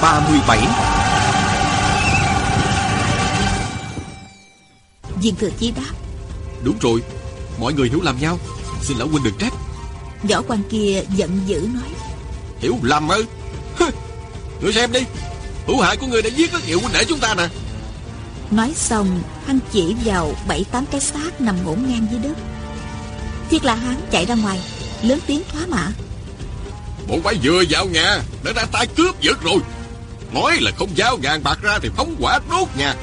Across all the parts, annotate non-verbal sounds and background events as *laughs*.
Phần 37 Viên thừa chí đáp. Đúng rồi Mọi người hiểu lầm nhau. Xin lão huynh đừng trách. Võ quan kia giận dữ nói. Hiểu lầm ư? Người xem đi. Hữu hại của người đã giết rất nhiều huynh đệ chúng ta nè. Nói xong Hắn chỉ vào bảy tám cái xác nằm ngổn ngang dưới đất. Thiết là hắn chạy ra ngoài Lớn tiếng thoá mạ Bộ quái vừa vào nhà Đã ra tay cướp giật rồi Nói là không giao ngàn bạc ra Thì phóng quả đốt nhà.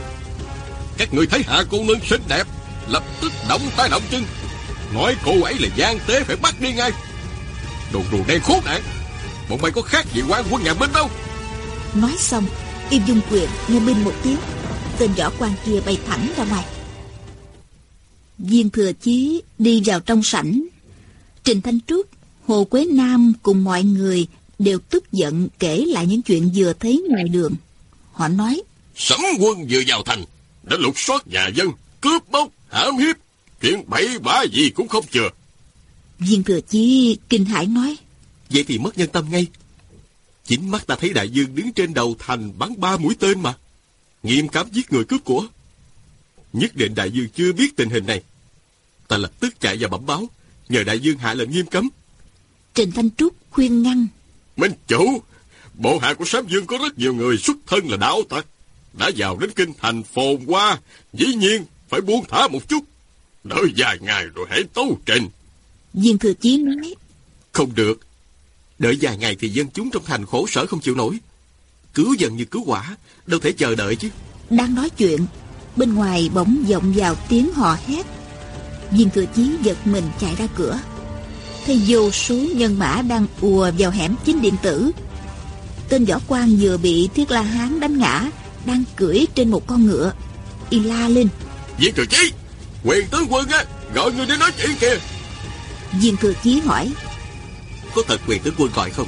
Các người thấy hạ cô nương xinh đẹp, Lập tức động tay động chân. Nói cô ấy là gian tế phải bắt đi ngay. Đồ đồ đen khốn nạn, Bọn mày có khác gì quan quân nhà binh đâu. Nói xong, Im dung quyền nghe binh một tiếng. Tên võ quan kia bay thẳng ra ngoài. Viên thừa chí đi vào trong sảnh. Trình Thanh Trúc, Hồ Quế Nam cùng mọi người Đều tức giận kể lại những chuyện vừa thấy ngoài đường. Họ nói Sấm quân vừa vào thành Đã lục soát nhà dân Cướp bóc, hãm hiếp Chuyện bậy bạ gì cũng không chừa. Viên thừa chí kinh hãi nói Vậy thì mất nhân tâm ngay. Chính mắt ta thấy đại dương đứng trên đầu thành bắn ba mũi tên mà. Nghiêm cấm giết người cướp của. Nhất định đại dương chưa biết tình hình này. Ta lập tức chạy vào bẩm báo Nhờ đại dương hạ lệnh nghiêm cấm. Trình Thanh Trúc khuyên ngăn Minh chủ Bộ hạ của Sám Dương có rất nhiều người xuất thân là đạo tặc. Đã vào đến kinh thành phồn hoa Dĩ nhiên phải buông thả một chút. Đợi vài ngày rồi hãy tấu trình Viên thừa chí nói Không được. Đợi vài ngày thì dân chúng trong thành khổ sở không chịu nổi. Cứu dân như cứu quả Đâu thể chờ đợi chứ. Đang nói chuyện Bên ngoài bỗng vọng vào tiếng hò hét. Viên thừa chí giật mình chạy ra cửa Thấy vô số nhân mã đang ùa vào hẻm chính điện tử. Tên võ quan vừa bị Thiết La Hán đánh ngã Đang cưỡi trên một con ngựa. Y la lên. Viên thừa chí Quyền tướng quân á Gọi người đến nói chuyện kìa. Viên thừa chí hỏi. Có thật quyền tướng quân gọi không?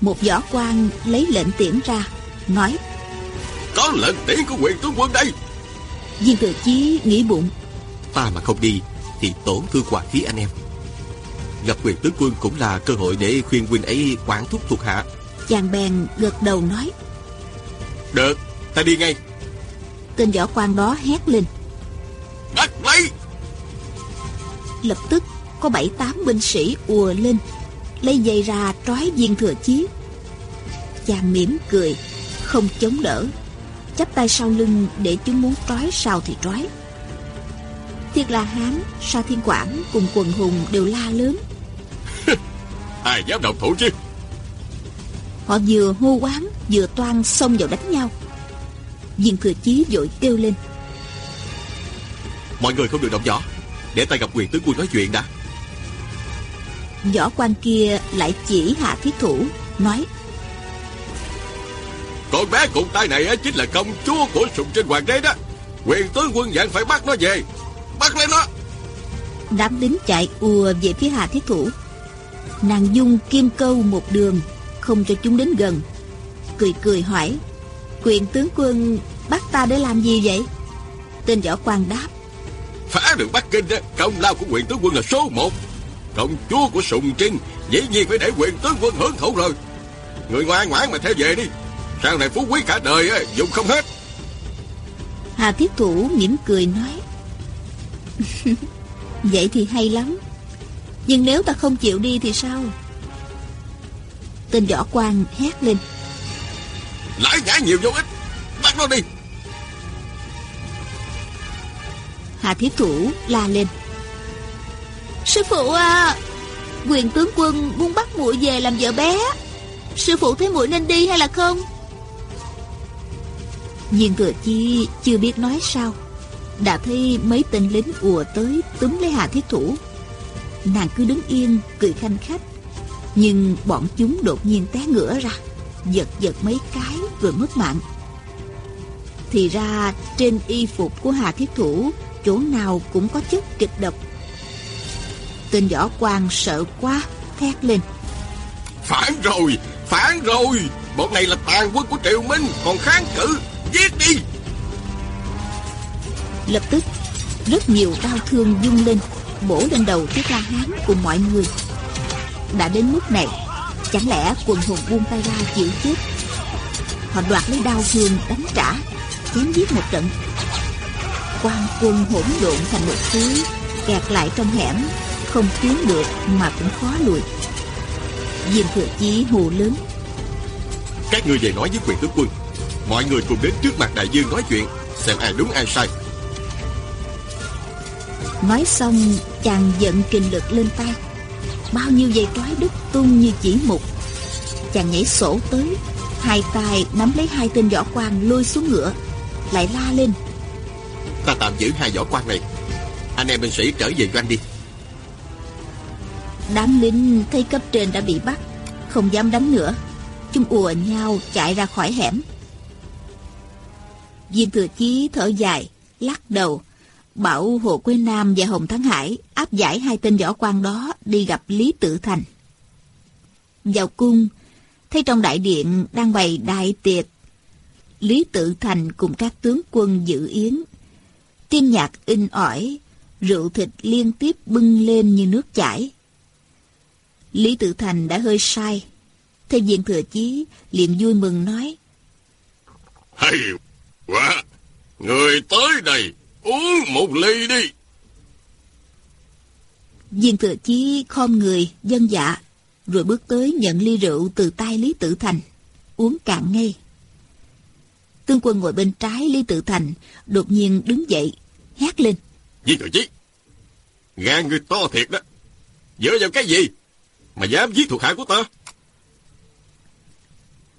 Một võ quan lấy lệnh tiễn ra Nói. Có lệnh tiễn của quyền tướng quân đây. Viên thừa chí nghĩ bụng. Ta mà không đi Thì tổn thương hòa khí anh em Gặp quyền tướng quân cũng là cơ hội để khuyên huynh ấy quản thúc thuộc hạ. Chàng bèn gật đầu nói Được, ta đi ngay. Tên võ quan đó hét lên. Bắt lấy! Lập tức có bảy tám binh sĩ ùa lên Lấy dây ra trói viên thừa chí. Chàng mỉm cười Không chống đỡ chắp tay sau lưng để chúng muốn trói sao thì trói. Thiết La Hán, Sa Thiên Quảng cùng quần hùng đều la lớn Ai dám động thủ chứ. Họ vừa hô quán vừa toan xông vào đánh nhau. Viên thừa chí vội kêu lên. Mọi người không được động võ. Để ta gặp quyền tướng quân nói chuyện đã. Võ quan kia lại chỉ hạ thiết thủ Nói. Con bé cùng tay này á, chính là công chúa của sùng trên hoàng đế đó. Quyền tướng quân dặn phải bắt nó về. Bắt lên nó. Đám lính chạy ùa về phía Hà Thiết Thủ Nàng dung kim câu một đường Không cho chúng đến gần. Cười cười hỏi Quyền tướng quân bắt ta để làm gì vậy? Tên võ quan đáp Phá được Bắc Kinh công lao của quyền tướng quân là số một. Công chúa của Sùng Trinh Dĩ nhiên phải để quyền tướng quân hưởng thụ rồi. Người ngoan ngoãn mà theo về đi. Sau này phú quý cả đời á, dùng không hết. Hà Thiết Thủ mỉm cười nói *laughs* Vậy thì hay lắm Nhưng nếu ta không chịu đi thì sao? Tên võ quan hét lên. Lãi nhã nhiều vô ích. Bắt nó đi. Hà Thiết Thủ la lên. Sư phụ à Quyền tướng quân muốn bắt muội về làm vợ bé. Sư phụ thấy muội nên đi hay là không? Viên thừa chi chưa biết nói sao. Đã thấy mấy tên lính ùa tới túm lấy Hà Thiết Thủ Nàng cứ đứng yên cười khanh khách. Nhưng bọn chúng đột nhiên té ngửa ra Giật giật mấy cái rồi mất mạng. Thì ra trên y phục của Hà Thiết Thủ Chỗ nào cũng có chất kịch độc. Tên võ quan sợ quá Thét lên. Phản rồi Phản rồi. Bọn này là tàn quân của Triều Minh Còn kháng cự Giết đi. Lập tức Rất nhiều đau thương dung lên Bổ lên đầu Tiết La Hán cùng mọi người. Đã đến mức này, Chẳng lẽ quần hùng buông tay ra chịu chết? Họ đoạt lấy đao thương đánh trả, Chém giết một trận. Quan quân hỗn độn thành một khối Kẹt lại trong hẻm, Không tiến được mà cũng khó lùi. Diêm thừa chí hù lớn. Các người về nói với quyền tướng quân, Mọi người cùng đến trước mặt đại dương nói chuyện, Xem ai đúng ai sai. Nói xong chàng giận kinh lực lên tay. Bao nhiêu dây trói đứt tung như chỉ mục. Chàng nhảy sổ tới Hai tay nắm lấy hai tên võ quan lôi xuống ngựa Lại la lên. Ta tạm giữ hai võ quan này. Anh em binh sĩ trở về doanh đi. Đám lính thấy cấp trên đã bị bắt Không dám đánh nữa. Chúng ùa nhau chạy ra khỏi hẻm. Viên thừa chí thở dài Lắc đầu Bảo Hồ Quế Nam và Hồng Thắng Hải áp giải hai tên võ quan đó đi gặp Lý Tự Thành. Vào cung, thấy trong đại điện đang bày đại tiệc. Lý Tự Thành cùng các tướng quân dự yến. Tiên nhạc in ỏi, rượu thịt liên tiếp bưng lên như nước chảy. Lý Tự Thành đã hơi sai. Thấy diện thừa chí, liền vui mừng nói. Hay quá! Người tới đây Uống một ly đi. Viên thừa chí khom người, dân dạ, rồi bước tới nhận ly rượu từ tay Lý Tự Thành, uống cạn ngay. Tương quân ngồi bên trái Lý Tự Thành, đột nhiên đứng dậy, hét lên. Viên thừa chí, gan người to thiệt đó. Dựa vào cái gì mà dám giết thuộc hạ của ta?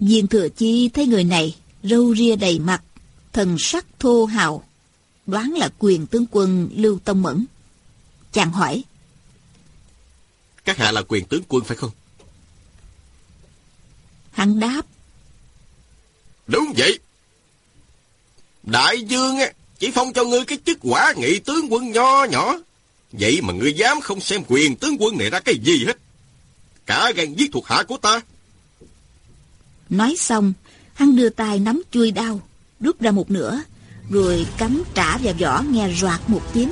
Viên thừa chi thấy người này, râu ria đầy mặt, thần sắc thô hào, đoán là quyền tướng quân Lưu Tông Mẫn. Chàng hỏi. Các hạ là quyền tướng quân phải không? Hắn đáp. Đúng vậy. Đại dương á, chỉ phong cho ngươi cái chức quả nghị tướng quân nho nhỏ. Vậy mà ngươi dám không xem quyền tướng quân này ra cái gì hết. Cả gan giết thuộc hạ của ta. Nói xong, hắn đưa tay nắm chui đao, rút ra một nửa, rồi cắm trả vào vỏ nghe roạt một tiếng.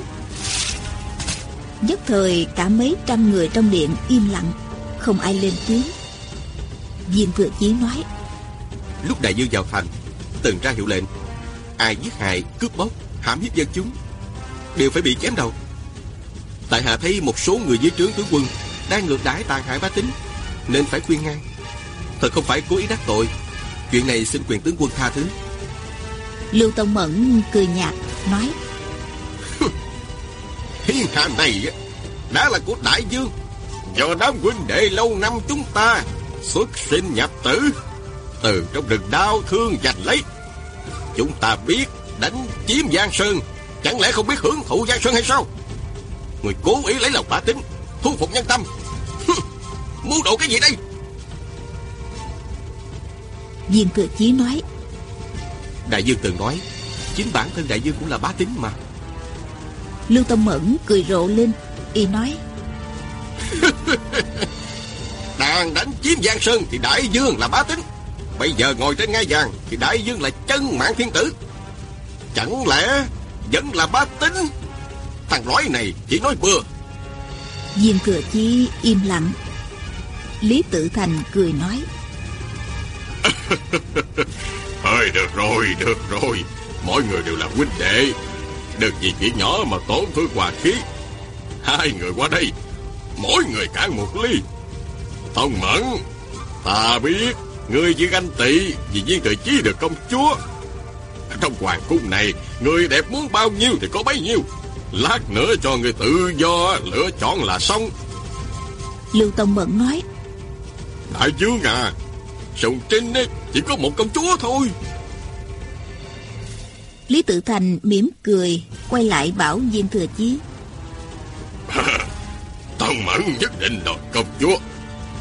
Nhất thời cả mấy trăm người trong điện im lặng, không ai lên tiếng. Viên thừa chí nói, lúc đại dương vào thành, từng ra hiệu lệnh, ai giết hại, cướp bóc, hãm hiếp dân chúng, đều phải bị chém đầu. Tại hạ thấy một số người dưới trướng tướng quân đang ngược đãi tàn hại bá tính, nên phải khuyên ngăn thật không phải cố ý đắc tội, chuyện này xin quyền tướng quân tha thứ. Lưu Tông Mẫn cười nhạt nói *laughs* Thiên hạ này đã là của đại dương. Do đám huynh đệ lâu năm chúng ta Xuất sinh nhập tử Từ trong rừng đau thương giành lấy. Chúng ta biết đánh chiếm Giang Sơn Chẳng lẽ không biết hưởng thụ Giang Sơn hay sao? Người cố ý lấy lòng bá tính Thu phục nhân tâm. *laughs* Muốn độ cái gì đây? Viên thừa chí nói Đại dương từng nói Chính bản thân đại dương cũng là bá tính mà. Lưu Tâm Mẫn cười rộ lên Y nói *laughs* Đang đánh chiếm Giang Sơn Thì đại dương là bá tính Bây giờ ngồi trên ngai vàng Thì đại dương là chân mạng thiên tử. Chẳng lẽ vẫn là bá tính Thằng lõi này chỉ nói bừa. Diêm Thừa Chi im lặng. Lý Tự Thành cười nói *laughs* Thôi được rồi, được rồi. Mọi người đều là huynh đệ. Đừng vì chuyện nhỏ mà tổn thương hòa khí. Hai người qua đây, mỗi người cạn một ly. Thông Mẫn, ta biết người chỉ ganh tị vì viên tự chí được công chúa. Trong hoàng cung này, người đẹp muốn bao nhiêu thì có bấy nhiêu. Lát nữa cho người tự do lựa chọn là xong. Lưu Tông Mẫn nói. Đại dương à, Sùng Trinh ấy, chỉ có một công chúa thôi. Lý Tự Thành mỉm cười Quay lại bảo Diêm Thừa Chí. *laughs* Tần Mẫn nhất định đòi công chúa.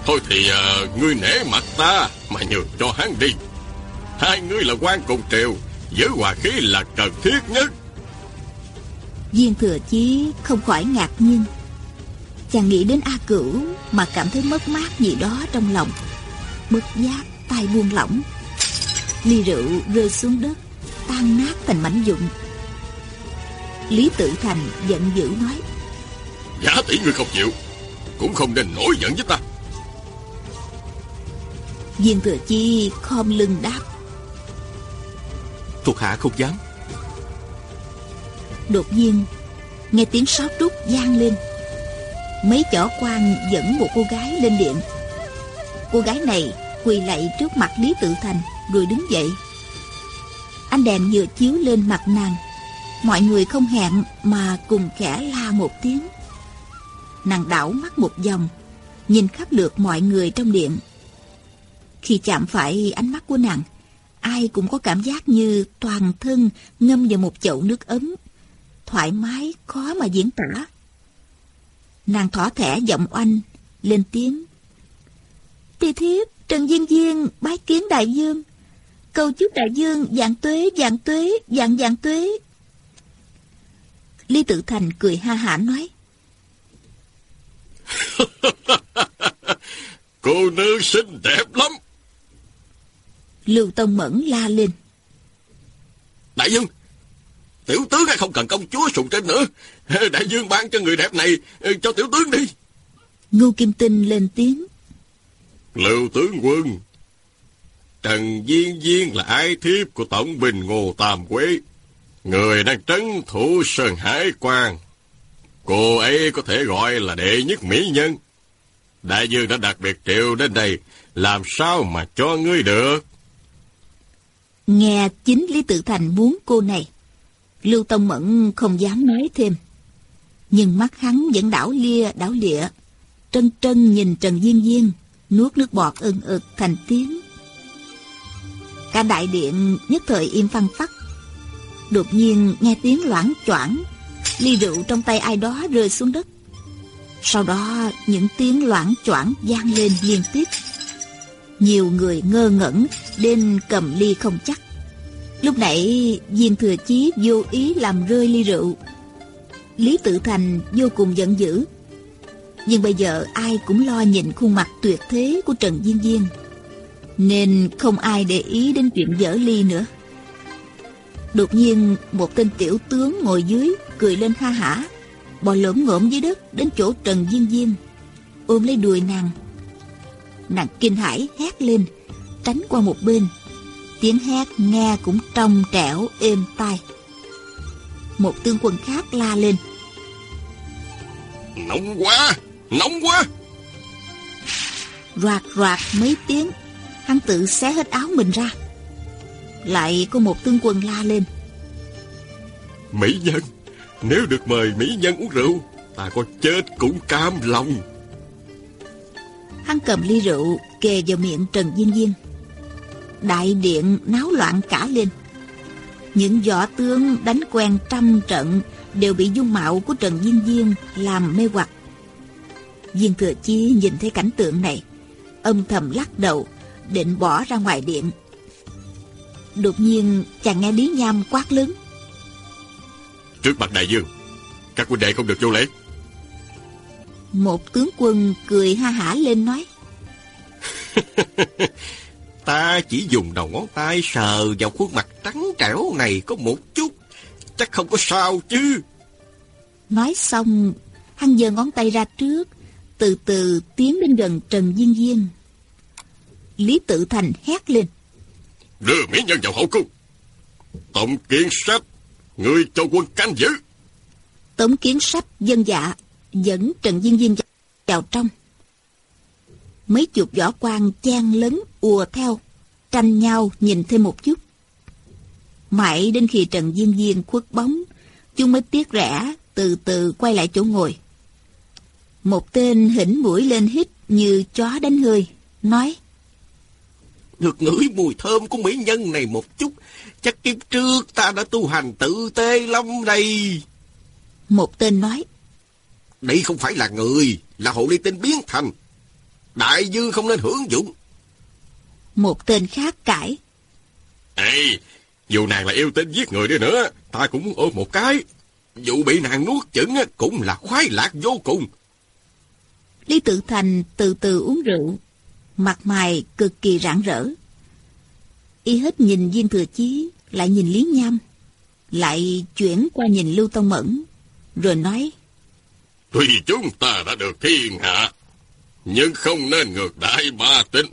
Thôi thì uh, ngươi nể mặt ta Mà nhường cho hắn đi. Hai ngươi là quan cùng triều Giữ hòa khí là cần thiết nhất. Viên Thừa Chí không khỏi ngạc nhiên. Chàng nghĩ đến A Cửu Mà cảm thấy mất mát gì đó trong lòng. Bất giác tay buông lỏng. Ly rượu rơi xuống đất tan nát thành mảnh vụn. Lý tự thành giận dữ nói giả tỷ ngươi không chịu cũng không nên nổi giận với ta. Viên thừa chi khom lưng đáp Thuộc hạ không dám. Đột nhiên Nghe tiếng sáo trúc vang lên. Mấy chỏ quan dẫn một cô gái lên điện. Cô gái này quỳ lạy trước mặt Lý Tự Thành, Rồi đứng dậy. Ánh đèn vừa chiếu lên mặt nàng. Mọi người không hẹn Mà cùng khẽ la một tiếng. Nàng đảo mắt một vòng, Nhìn khắp lượt mọi người trong điện. Khi chạm phải ánh mắt của nàng, Ai cũng có cảm giác như toàn thân ngâm vào một chậu nước ấm, Thoải mái khó mà diễn tả. Nàng thỏ thẻ giọng oanh, Lên tiếng. Tỳ thiếp Trần Diên Diên bái kiến đại dương. Cầu chúc đại dương dạng tuế dạng tuế dạng dạng tuế. Lý Tự Thành cười ha hả nói. *laughs* Cô nương xinh đẹp lắm. Lưu Tông Mẫn la lên. Đại dương Tiểu tướng hay không cần công chúa sùng trên nữa. *laughs* Đại dương ban cho người đẹp này Cho tiểu tướng đi. Ngô Kim Tinh lên tiếng Lưu tướng quân, Trần viên viên là ai thiếp của Tổng Bình Ngô Tam Quế. Người đang trấn thủ Sơn Hải Quan Cô ấy có thể gọi là đệ nhất mỹ nhân. Đại dương đã đặc biệt triệu đến đây, Làm sao mà cho ngươi được? Nghe chính Lý Tự Thành muốn cô này, Lưu Tông Mẫn không dám nói thêm. Nhưng mắt hắn vẫn đảo lia, đảo lịa. Trân trân nhìn Trần Diên Diên Nuốt nước bọt ưng ực thành tiếng. Cả đại điện nhất thời im phăng phắc. Đột nhiên nghe tiếng loảng choảng, Ly rượu trong tay ai đó rơi xuống đất. Sau đó những tiếng loảng choảng vang lên liên tiếp. Nhiều người ngơ ngẩn Đến cầm ly không chắc. Lúc nãy Viên Thừa Chí vô ý làm rơi ly rượu. Lý Tự Thành vô cùng giận dữ nhưng bây giờ ai cũng lo nhìn khuôn mặt tuyệt thế của Trần Diên Diên Nên không ai để ý đến chuyện dở ly nữa. Đột nhiên, một tên tiểu tướng ngồi dưới, Cười lên ha hả. Bò lỡm ngộm dưới đất đến chỗ Trần Diên Diên Ôm lấy đùi nàng. Nàng kinh hãi hét lên, Tránh qua một bên. Tiếng hét nghe cũng trong trẻo, êm tai. Một tướng quân khác la lên. Nóng quá! Nóng quá. Roạt roạt mấy tiếng Hắn tự xé hết áo mình ra. Lại có một tướng quân la lên. Mỹ nhân Nếu được mời Mỹ nhân uống rượu Ta có chết cũng cam lòng. Hắn cầm ly rượu Kề vào miệng Trần Diên Diên. Đại điện náo loạn cả lên. Những võ tướng đánh quen trăm trận Đều bị dung mạo của Trần Diên Diên Làm mê hoặc Viên Thừa Chi nhìn thấy cảnh tượng này Âm thầm lắc đầu Định bỏ ra ngoài điện Đột nhiên chàng nghe Lý Nham quát lớn Trước mặt đại dương Các huynh đệ không được vô lễ Một tướng quân cười ha hả lên nói *laughs* Ta chỉ dùng đầu ngón tay sờ vào khuôn mặt trắng trẻo này có một chút. Chắc không có sao chứ. Nói xong, hắn giơ ngón tay ra trước, từ từ tiến đến gần Trần Diên Diên. Lý Tự Thành hét lên. Đưa mỹ nhân vào hậu cung. Tổng kiến sách, người cho quân canh giữ. Tống kiến sách dân dạ, dẫn Trần Diên Diên vào trong. Mấy chục võ quan chen lấn ùa theo, tranh nhau nhìn thêm một chút. Mãi đến khi Trần Diên Diên khuất bóng, chúng mới tiếc rẻ từ từ quay lại chỗ ngồi. Một tên hỉnh mũi lên hít như chó đánh hơi, nói Được ngửi mùi thơm của mỹ nhân này một chút, chắc kiếp trước ta đã tu hành tự tê lắm đây. Một tên nói Đây không phải là người, là hộ ly tinh biến thành. Đại dương không nên hưởng dụng. Một tên khác cãi Ê, dù nàng là yêu tinh giết người đi nữa, ta cũng muốn ôm một cái. Dù bị nàng nuốt chửng cũng là khoái lạc vô cùng. Lý Tự Thành từ từ uống rượu, mặt mày cực kỳ rạng rỡ. Y hết nhìn Viên Thừa Chí, lại nhìn Lý Nham, lại chuyển qua nhìn Lưu Tông Mẫn, rồi nói Tuy chúng ta đã được thiên hạ, nhưng không nên ngược đại ba tính.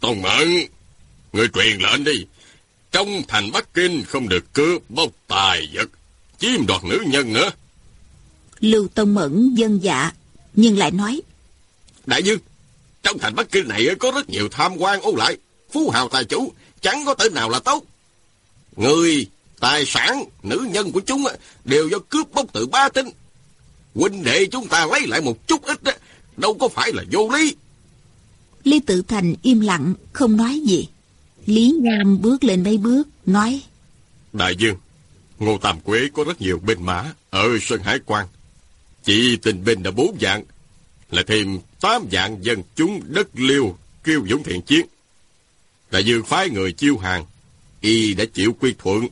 Tông Mẫn, người truyền lệnh đi. Trong thành Bắc Kinh không được cướp bóc tài vật, chiếm đoạt nữ nhân nữa. Lưu Tông Mẫn dân dạ, nhưng lại nói. Đại dương, trong thành Bắc Kinh này có rất nhiều tham quan ôn lại, phú hào tài chủ, chẳng có tên nào là tốt. Người, tài sản, nữ nhân của chúng đều do cướp bóc từ ba tinh. Huynh đệ chúng ta lấy lại một chút ít, đâu có phải là vô lý. Lý Tự Thành im lặng, không nói gì. Lý Nham bước lên mấy bước, nói. Đại dương, Ngô Tam Quế có rất nhiều binh mã ở Sơn Hải Quan. Chỉ tình binh đã bốn dạng, là thêm tám dạng dân chúng đất liêu kêu dũng thiện chiến. Đại dương phái người chiêu hàng, y đã chịu quy thuận,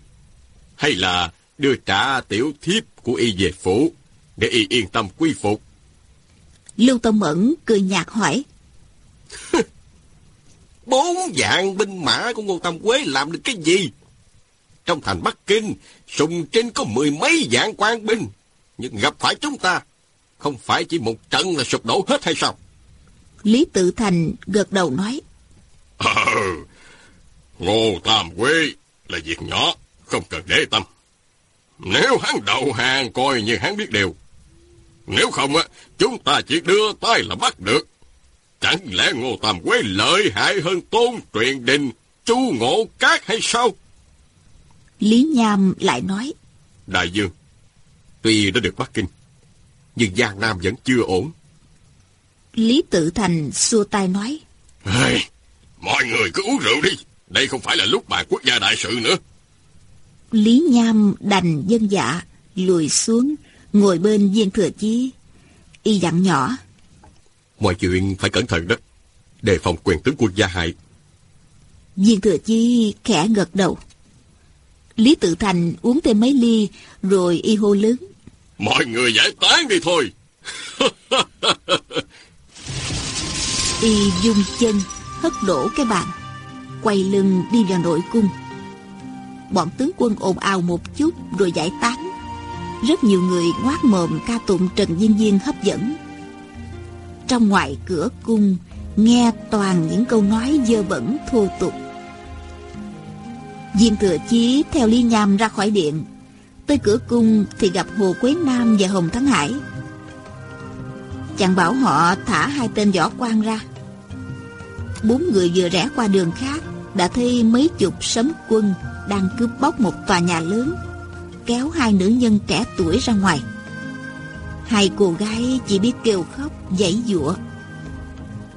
hay là đưa trả tiểu thiếp của y về phủ, để y yên tâm quy phục. Lưu Tông Mẫn cười nhạt hỏi. *laughs* Bốn dạng binh mã của Ngô Tam Quế làm được cái gì? Trong thành Bắc Kinh, sùng trên có mười mấy dạng quan binh, nhưng gặp phải chúng ta, không phải chỉ một trận là sụp đổ hết hay sao? Lý Tự Thành gật đầu nói. Ờ, Ngô Tam Quế là việc nhỏ, không cần để tâm. Nếu hắn đầu hàng coi như hắn biết điều. Nếu không, á, chúng ta chỉ đưa tay là bắt được. Chẳng lẽ Ngô Tam Quế lợi hại hơn Tôn Truyền Đình, Chu Ngộ Cát hay sao? Lý Nham lại nói. Đại Dương, tuy đã được Bắc Kinh, nhưng Giang Nam vẫn chưa ổn. Lý Tự Thành xua tay nói. Hey, mọi người cứ uống rượu đi, đây không phải là lúc bàn quốc gia đại sự nữa. Lý Nham đành dân dạ, lùi xuống, ngồi bên viên thừa chí. Y dặn nhỏ. Mọi chuyện phải cẩn thận đó, đề phòng quyền tướng quân gia hại. Viên thừa chí khẽ gật đầu. Lý Tự Thành uống thêm mấy ly, rồi y hô lớn. Mọi người giải tán đi thôi. y dung chân, hất đổ cái bàn, quay lưng đi vào nội cung. Bọn tướng quân ồn ào một chút rồi giải tán. Rất nhiều người ngoác mồm ca tụng Trần Diên Diên hấp dẫn. Trong ngoài cửa cung, nghe toàn những câu nói dơ bẩn thô tục. Diên Thừa Chí theo ly Nham ra khỏi điện. Tới cửa cung thì gặp Hồ Quế Nam và Hồng Thắng Hải. Chàng bảo họ thả hai tên võ quan ra. Bốn người vừa rẽ qua đường khác đã thấy mấy chục sấm quân đang cướp bóc một tòa nhà lớn, kéo hai nữ nhân trẻ tuổi ra ngoài. Hai cô gái chỉ biết kêu khóc, giãy giụa.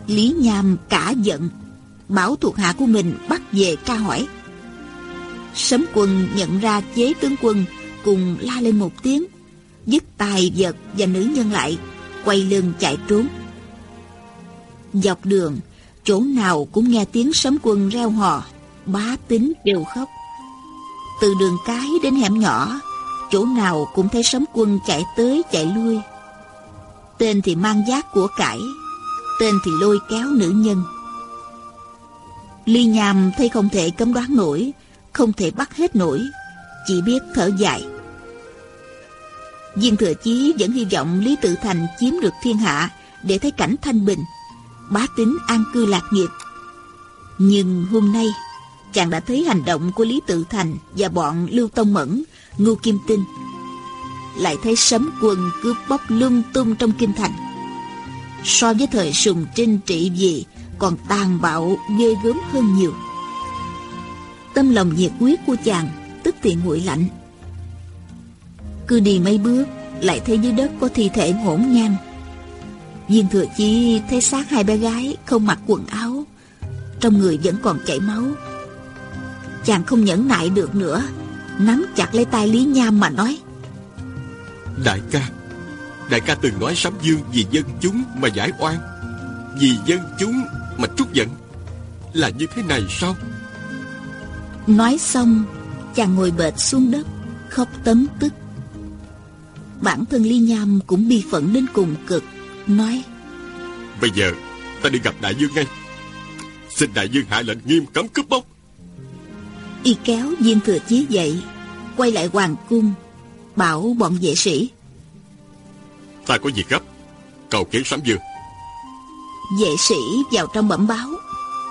Lý Nham cả giận, bảo thuộc hạ của mình bắt về tra hỏi. Sấm quân nhận ra chế tướng quân cùng la lên một tiếng, dứt tài vật và nữ nhân lại, quay lưng chạy trốn. Dọc đường, chỗ nào cũng nghe tiếng sấm quân reo hò, bá tính đều khóc. Từ đường cái đến hẻm nhỏ, chỗ nào cũng thấy sấm quân chạy tới chạy lui. Tên thì mang giác của cải, tên thì lôi kéo nữ nhân. Ly nhàm thấy không thể cấm đoán nổi, không thể bắt hết nổi, chỉ biết thở dài. Viên Thừa Chí vẫn hy vọng Lý Tự Thành chiếm được thiên hạ để thấy cảnh thanh bình, bá tính an cư lạc nghiệp. Nhưng hôm nay, chàng đã thấy hành động của Lý Tự Thành và bọn Lưu Tông Mẫn, Ngô Kim Tinh. Lại thấy sấm quần cướp bóc lung tung trong kinh thành. So với thời sùng trinh trị vì còn tàn bạo ghê gớm hơn nhiều. Tâm lòng nhiệt quyết của chàng tức thì nguội lạnh. Cứ đi mấy bước lại thấy dưới đất có thi thể ngổn ngang. Viên thừa chi thấy xác hai bé gái không mặc quần áo, trong người vẫn còn chảy máu. Chàng không nhẫn nại được nữa, nắm chặt lấy tay Lý Nham mà nói. Đại ca, đại ca từng nói sấm dương vì dân chúng mà giải oan, vì dân chúng mà trút giận. Là như thế này sao? Nói xong, chàng ngồi bệt xuống đất, khóc tấm tức. Bản thân Ly Nham cũng bi phẫn đến cùng cực, nói Bây giờ, ta đi gặp đại dương ngay. Xin đại dương hạ lệnh nghiêm cấm cướp bóc. Y kéo viên thừa chí dậy, quay lại hoàng cung, bảo bọn vệ sĩ. Ta có việc gấp, cầu kiến sấm dương. Vệ sĩ vào trong bẩm báo,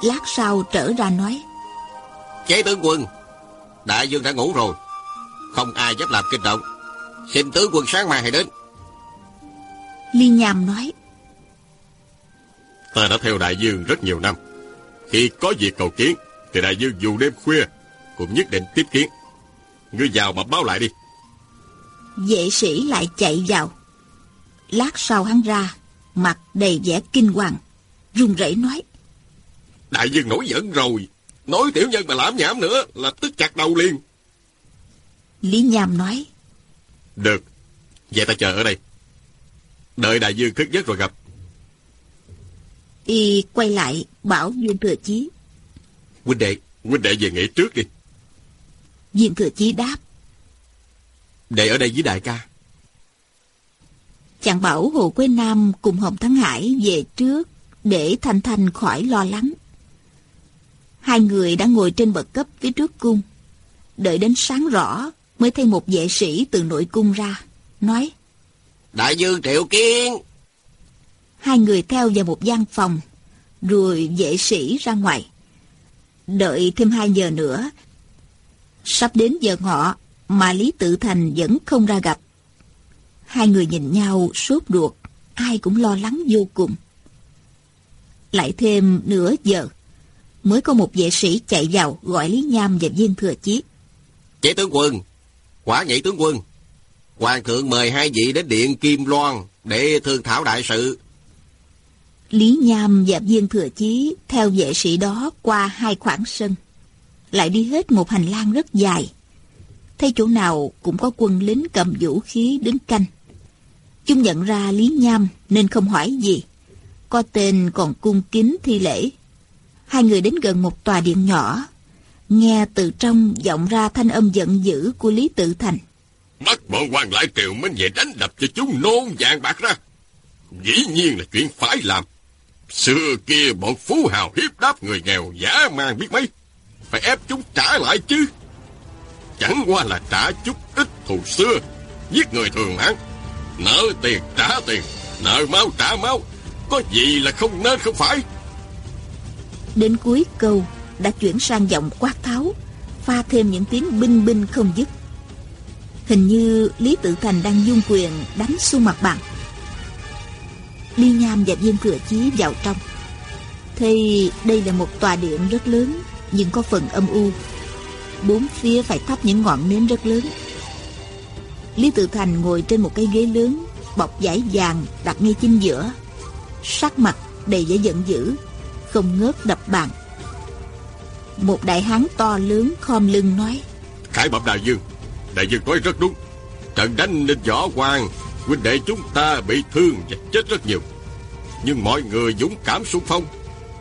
Lát sau trở ra nói. Chế tướng quân, đại dương đã ngủ rồi. Không ai dám làm kinh động. Xin tướng quân sáng mai hãy đến. Ly Nham nói. Ta đã theo đại dương rất nhiều năm. Khi có việc cầu kiến, thì đại dương dù đêm khuya, cũng nhất định tiếp kiến. Ngươi vào mà báo lại đi. Vệ sĩ lại chạy vào. Lát sau hắn ra, mặt đầy vẻ kinh hoàng, run rẩy nói. Đại dương nổi giận rồi. Nói tiểu nhân mà làm nhảm nữa là tức chặt đầu liền. Lý Nham nói. Được. Vậy ta chờ ở đây. Đợi đại dương thức giấc rồi gặp. Y quay lại bảo Viên Thừa Chí. Huynh đệ, huynh đệ về nghỉ trước đi. Viên Thừa Chí đáp. Đệ ở đây với đại ca. Chàng bảo Hồ Quế Nam cùng Hồng Thắng Hải về trước để Thanh Thanh khỏi lo lắng. Hai người đã ngồi trên bậc cấp phía trước cung. Đợi đến sáng rõ mới thấy một vệ sĩ từ nội cung ra, nói Đại dương triệu kiến. Hai người theo vào một gian phòng, rồi vệ sĩ ra ngoài. Đợi thêm hai giờ nữa, sắp đến giờ ngọ mà Lý Tự Thành vẫn không ra gặp. Hai người nhìn nhau sốt ruột, ai cũng lo lắng vô cùng. Lại thêm nửa giờ, mới có một vệ sĩ chạy vào gọi Lý Nham và Viên Thừa Chí. Chế tướng quân, quả nhảy tướng quân, Hoàng thượng mời hai vị đến điện Kim Loan để thương thảo đại sự. Lý Nham và Viên Thừa Chí theo vệ sĩ đó qua hai khoảng sân. Lại đi hết một hành lang rất dài. Thấy chỗ nào cũng có quân lính cầm vũ khí đứng canh. Chúng nhận ra Lý Nham nên không hỏi gì. Có tên còn cung kính thi lễ. Hai người đến gần một tòa điện nhỏ. Nghe từ trong vọng ra thanh âm giận dữ của Lý Tự Thành. Bắt bọn quan lại triều minh về đánh đập cho chúng nôn vàng bạc ra. Dĩ nhiên là chuyện phải làm. Xưa kia bọn phú hào hiếp đáp người nghèo giả mang biết mấy. Phải ép chúng trả lại chứ. Chẳng qua là trả chút ít thù xưa. Giết người thường hẳn. Nợ tiền trả tiền. Nợ máu trả máu. Có gì là không nên không phải. Đến cuối câu đã chuyển sang giọng quát tháo, pha thêm những tiếng binh binh không dứt. Hình như Lý Tự Thành đang dung quyền đánh xuống mặt bằng. Ly Nham và Viên Thừa Chí vào trong. Thì đây là một tòa điện rất lớn, nhưng có phần âm u. Bốn phía phải thắp những ngọn nến rất lớn. Lý Tự Thành ngồi trên một cái ghế lớn, bọc vải vàng đặt ngay chính giữa. Sắc mặt đầy vẻ giận dữ, không ngớt đập bàn. Một đại hán to lớn, khom lưng nói. Khải bẩm đại dương Đại dương nói rất đúng. Trận đánh nên võ quan Huynh đệ chúng ta bị thương và chết rất nhiều. Nhưng mọi người dũng cảm xung phong,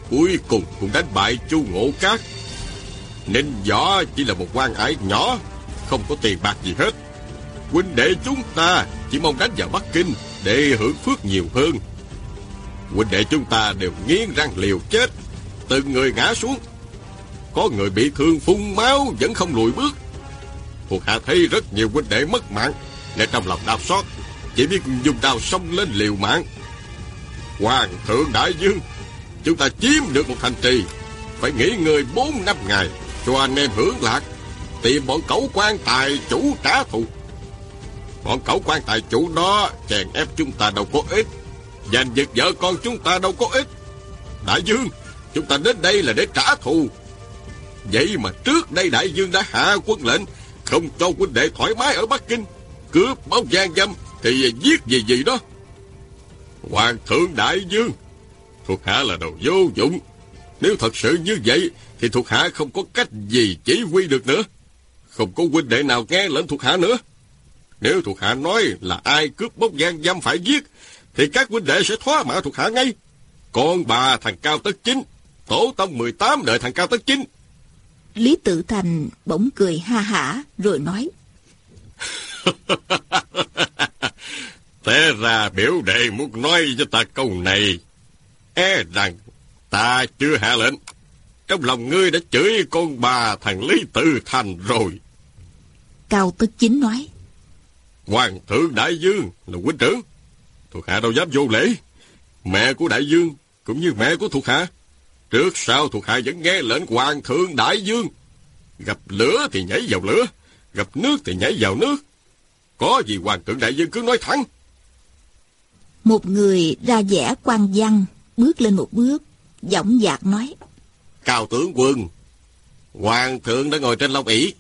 Cuối cùng cũng đánh bại chu ngộ cát. Nên võ chỉ là một quan ải nhỏ, Không có tiền bạc gì hết. Huynh đệ chúng ta chỉ mong đánh vào Bắc Kinh Để hưởng phước nhiều hơn. Huynh đệ chúng ta đều nghiến răng liều chết, Từng người ngã xuống. Có người bị thương phun máu, Vẫn không lùi bước. Thuộc hạ thấy rất nhiều huynh đệ mất mạng Nên trong lòng đau xót, Chỉ biết dùng đao xông lên liều mạng. Hoàng thượng đại dương, Chúng ta chiếm được một thành trì, Phải nghỉ ngơi bốn năm ngày, Cho anh em hưởng lạc, Tìm bọn cẩu quan tài chủ trả thù. Bọn cẩu quan tài chủ đó Chèn ép chúng ta đâu có ích Giành giật vợ con chúng ta đâu có ích Đại dương, Chúng ta đến đây là để trả thù. Vậy mà trước đây đại dương đã hạ quân lệnh, Không cho huynh đệ thoải mái ở Bắc Kinh. Cướp báo gian dâm Thì giết gì gì đó. Hoàng thượng đại dương Thuộc hạ là đồ vô dụng. Nếu thật sự như vậy, Thì thuộc hạ không có cách gì chỉ huy được nữa. Không có huynh đệ nào nghe lệnh thuộc hạ nữa. Nếu thuộc hạ nói là ai cướp bóc gian dâm phải giết, Thì các huynh đệ sẽ thoá mạ thuộc hạ ngay. Con bà thằng Cao Tất Chính, Tổ tông 18 đợi thằng Cao Tất Chính Lý Tự Thành bỗng cười ha hả rồi nói. *laughs* Thế ra biểu đệ muốn nói cho ta câu này E rằng ta chưa hạ lệnh. Trong lòng ngươi đã chửi con bà thằng Lý Tự Thành rồi. Cao Tất Chính nói. Hoàng thượng Đại Dương là huynh trưởng Thuộc hạ đâu dám vô lễ. Mẹ của Đại Dương cũng như mẹ của thuộc hạ Trước sau thuộc hạ vẫn nghe lệnh hoàng thượng đại dương. Gặp lửa thì nhảy vào lửa, gặp nước thì nhảy vào nước. Có gì hoàng thượng đại dương cứ nói thẳng. Một người ra vẻ quan văn, bước lên một bước, giọng dạc nói. Cao tướng quân, hoàng thượng đã ngồi trên long ỷ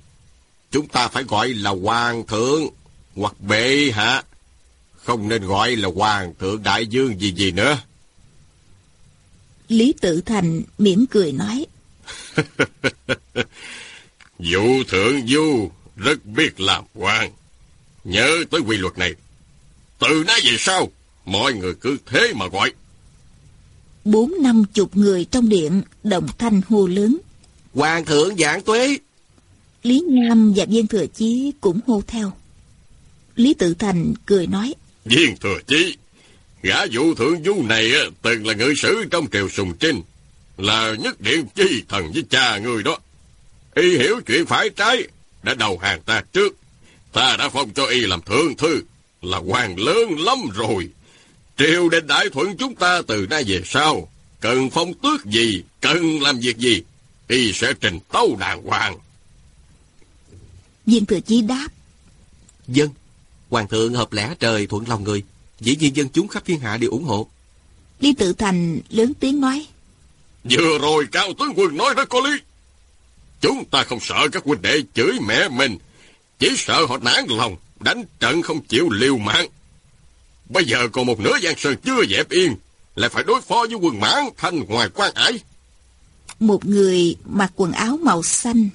Chúng ta phải gọi là hoàng thượng hoặc bệ hạ. Không nên gọi là hoàng thượng đại dương gì gì nữa. Lý Tự Thành mỉm cười nói. *laughs* Dụ thượng du rất biết làm quan. Nhớ tới quy luật này. Từ nay về sau, mọi người cứ thế mà gọi. Bốn năm chục người trong điện đồng thanh hô lớn. Hoàng thượng giảng tuế. Lý Nham và Viên Thừa Chí cũng hô theo. Lý Tự Thành cười nói. Viên Thừa Chí, gã vụ thượng du này từng là ngự sử trong triều sùng trinh. Là nhất điện chi thần với cha người đó. Y hiểu chuyện phải trái, đã đầu hàng ta trước. Ta đã phong cho y làm thượng thư, là hoàng lớn lắm rồi. Triều đình đại thuận chúng ta từ nay về sau, cần phong tước gì, cần làm việc gì, y sẽ trình tấu đàng hoàng. Viên thừa chí đáp. Dân, hoàng thượng hợp lẽ trời thuận lòng người, dĩ nhiên dân chúng khắp thiên hạ đều ủng hộ. Lý Tự Thành lớn tiếng nói. Vừa rồi cao tướng quân nói rất có lý. Chúng ta không sợ các huynh đệ chửi mẹ mình, chỉ sợ họ nản lòng, đánh trận không chịu liều mạng. Bây giờ còn một nửa giang sơn chưa dẹp yên, lại phải đối phó với quân mãn thanh ngoài quan ải. Một người mặc quần áo màu xanh,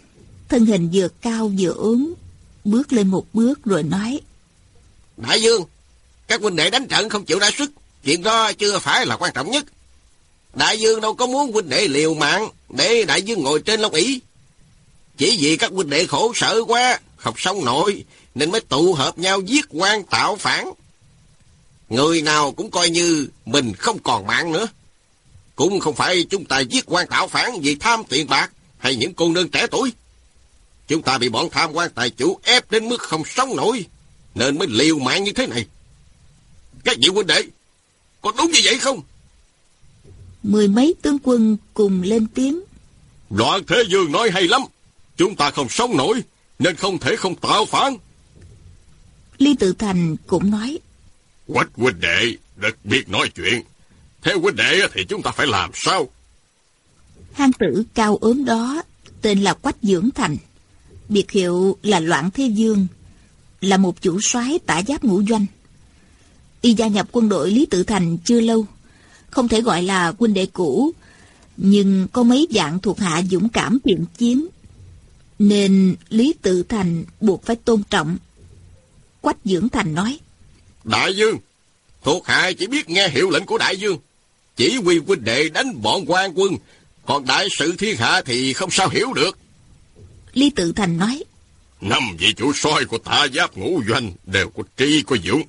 thân hình vừa cao vừa ốm, bước lên một bước rồi nói. Đại dương, các huynh đệ đánh trận không chịu ra sức, chuyện đó chưa phải là quan trọng nhất. Đại dương đâu có muốn huynh đệ liều mạng để đại dương ngồi trên long ỷ. Chỉ vì các huynh đệ khổ sở quá, không sống nổi, nên mới tụ hợp nhau giết quan tạo phản. Người nào cũng coi như mình không còn mạng nữa. Cũng không phải chúng ta giết quan tạo phản vì tham tiền bạc hay những cô nương trẻ tuổi. Chúng ta bị bọn tham quan tài chủ ép đến mức không sống nổi, nên mới liều mạng như thế này. Các vị huynh đệ, có đúng như vậy không? Mười mấy tướng quân cùng lên tiếng. Đoạn Thế Dương nói hay lắm. Chúng ta không sống nổi, nên không thể không tạo phản. Lý Tự Thành cũng nói. Quách huynh đệ, đặc biệt nói chuyện. Theo huynh đệ thì chúng ta phải làm sao? Hang tử cao ốm đó, tên là Quách Dưỡng Thành. Biệt hiệu là Loạn Thế Dương, là một chủ soái tả giáp ngũ doanh. Y gia nhập quân đội Lý Tự Thành chưa lâu, không thể gọi là huynh đệ cũ, nhưng có mấy dạng thuộc hạ dũng cảm thiện chiến, nên Lý Tự Thành buộc phải tôn trọng. Quách Dưỡng Thành nói, Đại Dương, thuộc hạ chỉ biết nghe hiệu lệnh của Đại Dương, chỉ huy huynh đệ đánh bọn quan quân, còn đại sự thiên hạ thì không sao hiểu được. Lý Tự Thành nói, Năm vị chủ soi của tạ giáp ngũ doanh đều có tri có dũng,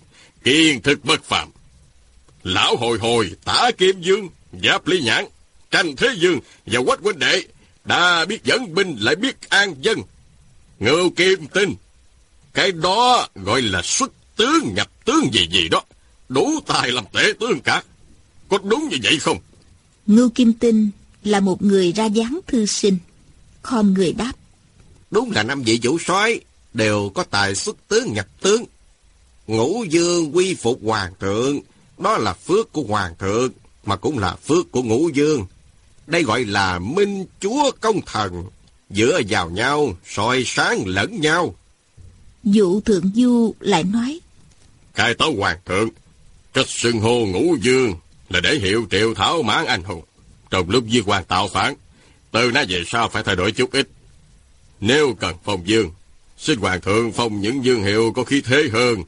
kiên thực bất phàm. Lão hồi hồi, tả kim dương, giáp lý nhãn, tranh thế dương và quách huynh đệ đã biết dẫn binh lại biết an dân. Ngưu kim tinh, cái đó gọi là xuất tướng nhập tướng gì gì đó, đủ tài làm tể tướng cả. Có đúng như vậy không? Ngưu Kim Tinh là một người ra dáng thư sinh. Khom người đáp. Đúng là năm vị vũ soái đều có tài xuất tướng nhập tướng. Ngũ dương quy phục hoàng thượng, đó là phước của hoàng thượng, mà cũng là phước của ngũ dương. Đây gọi là minh chúa công thần, dựa vào nhau, soi sáng lẫn nhau. Dụ thượng du lại nói. Cai tấu hoàng thượng, cách xưng hô ngũ dương là để hiệu triệu thảo mãn anh hùng. Trong lúc di quan tạo phản, từ nay về sau phải thay đổi chút ít. Nếu cần phong dương, xin hoàng thượng phong những dương hiệu có khí thế hơn.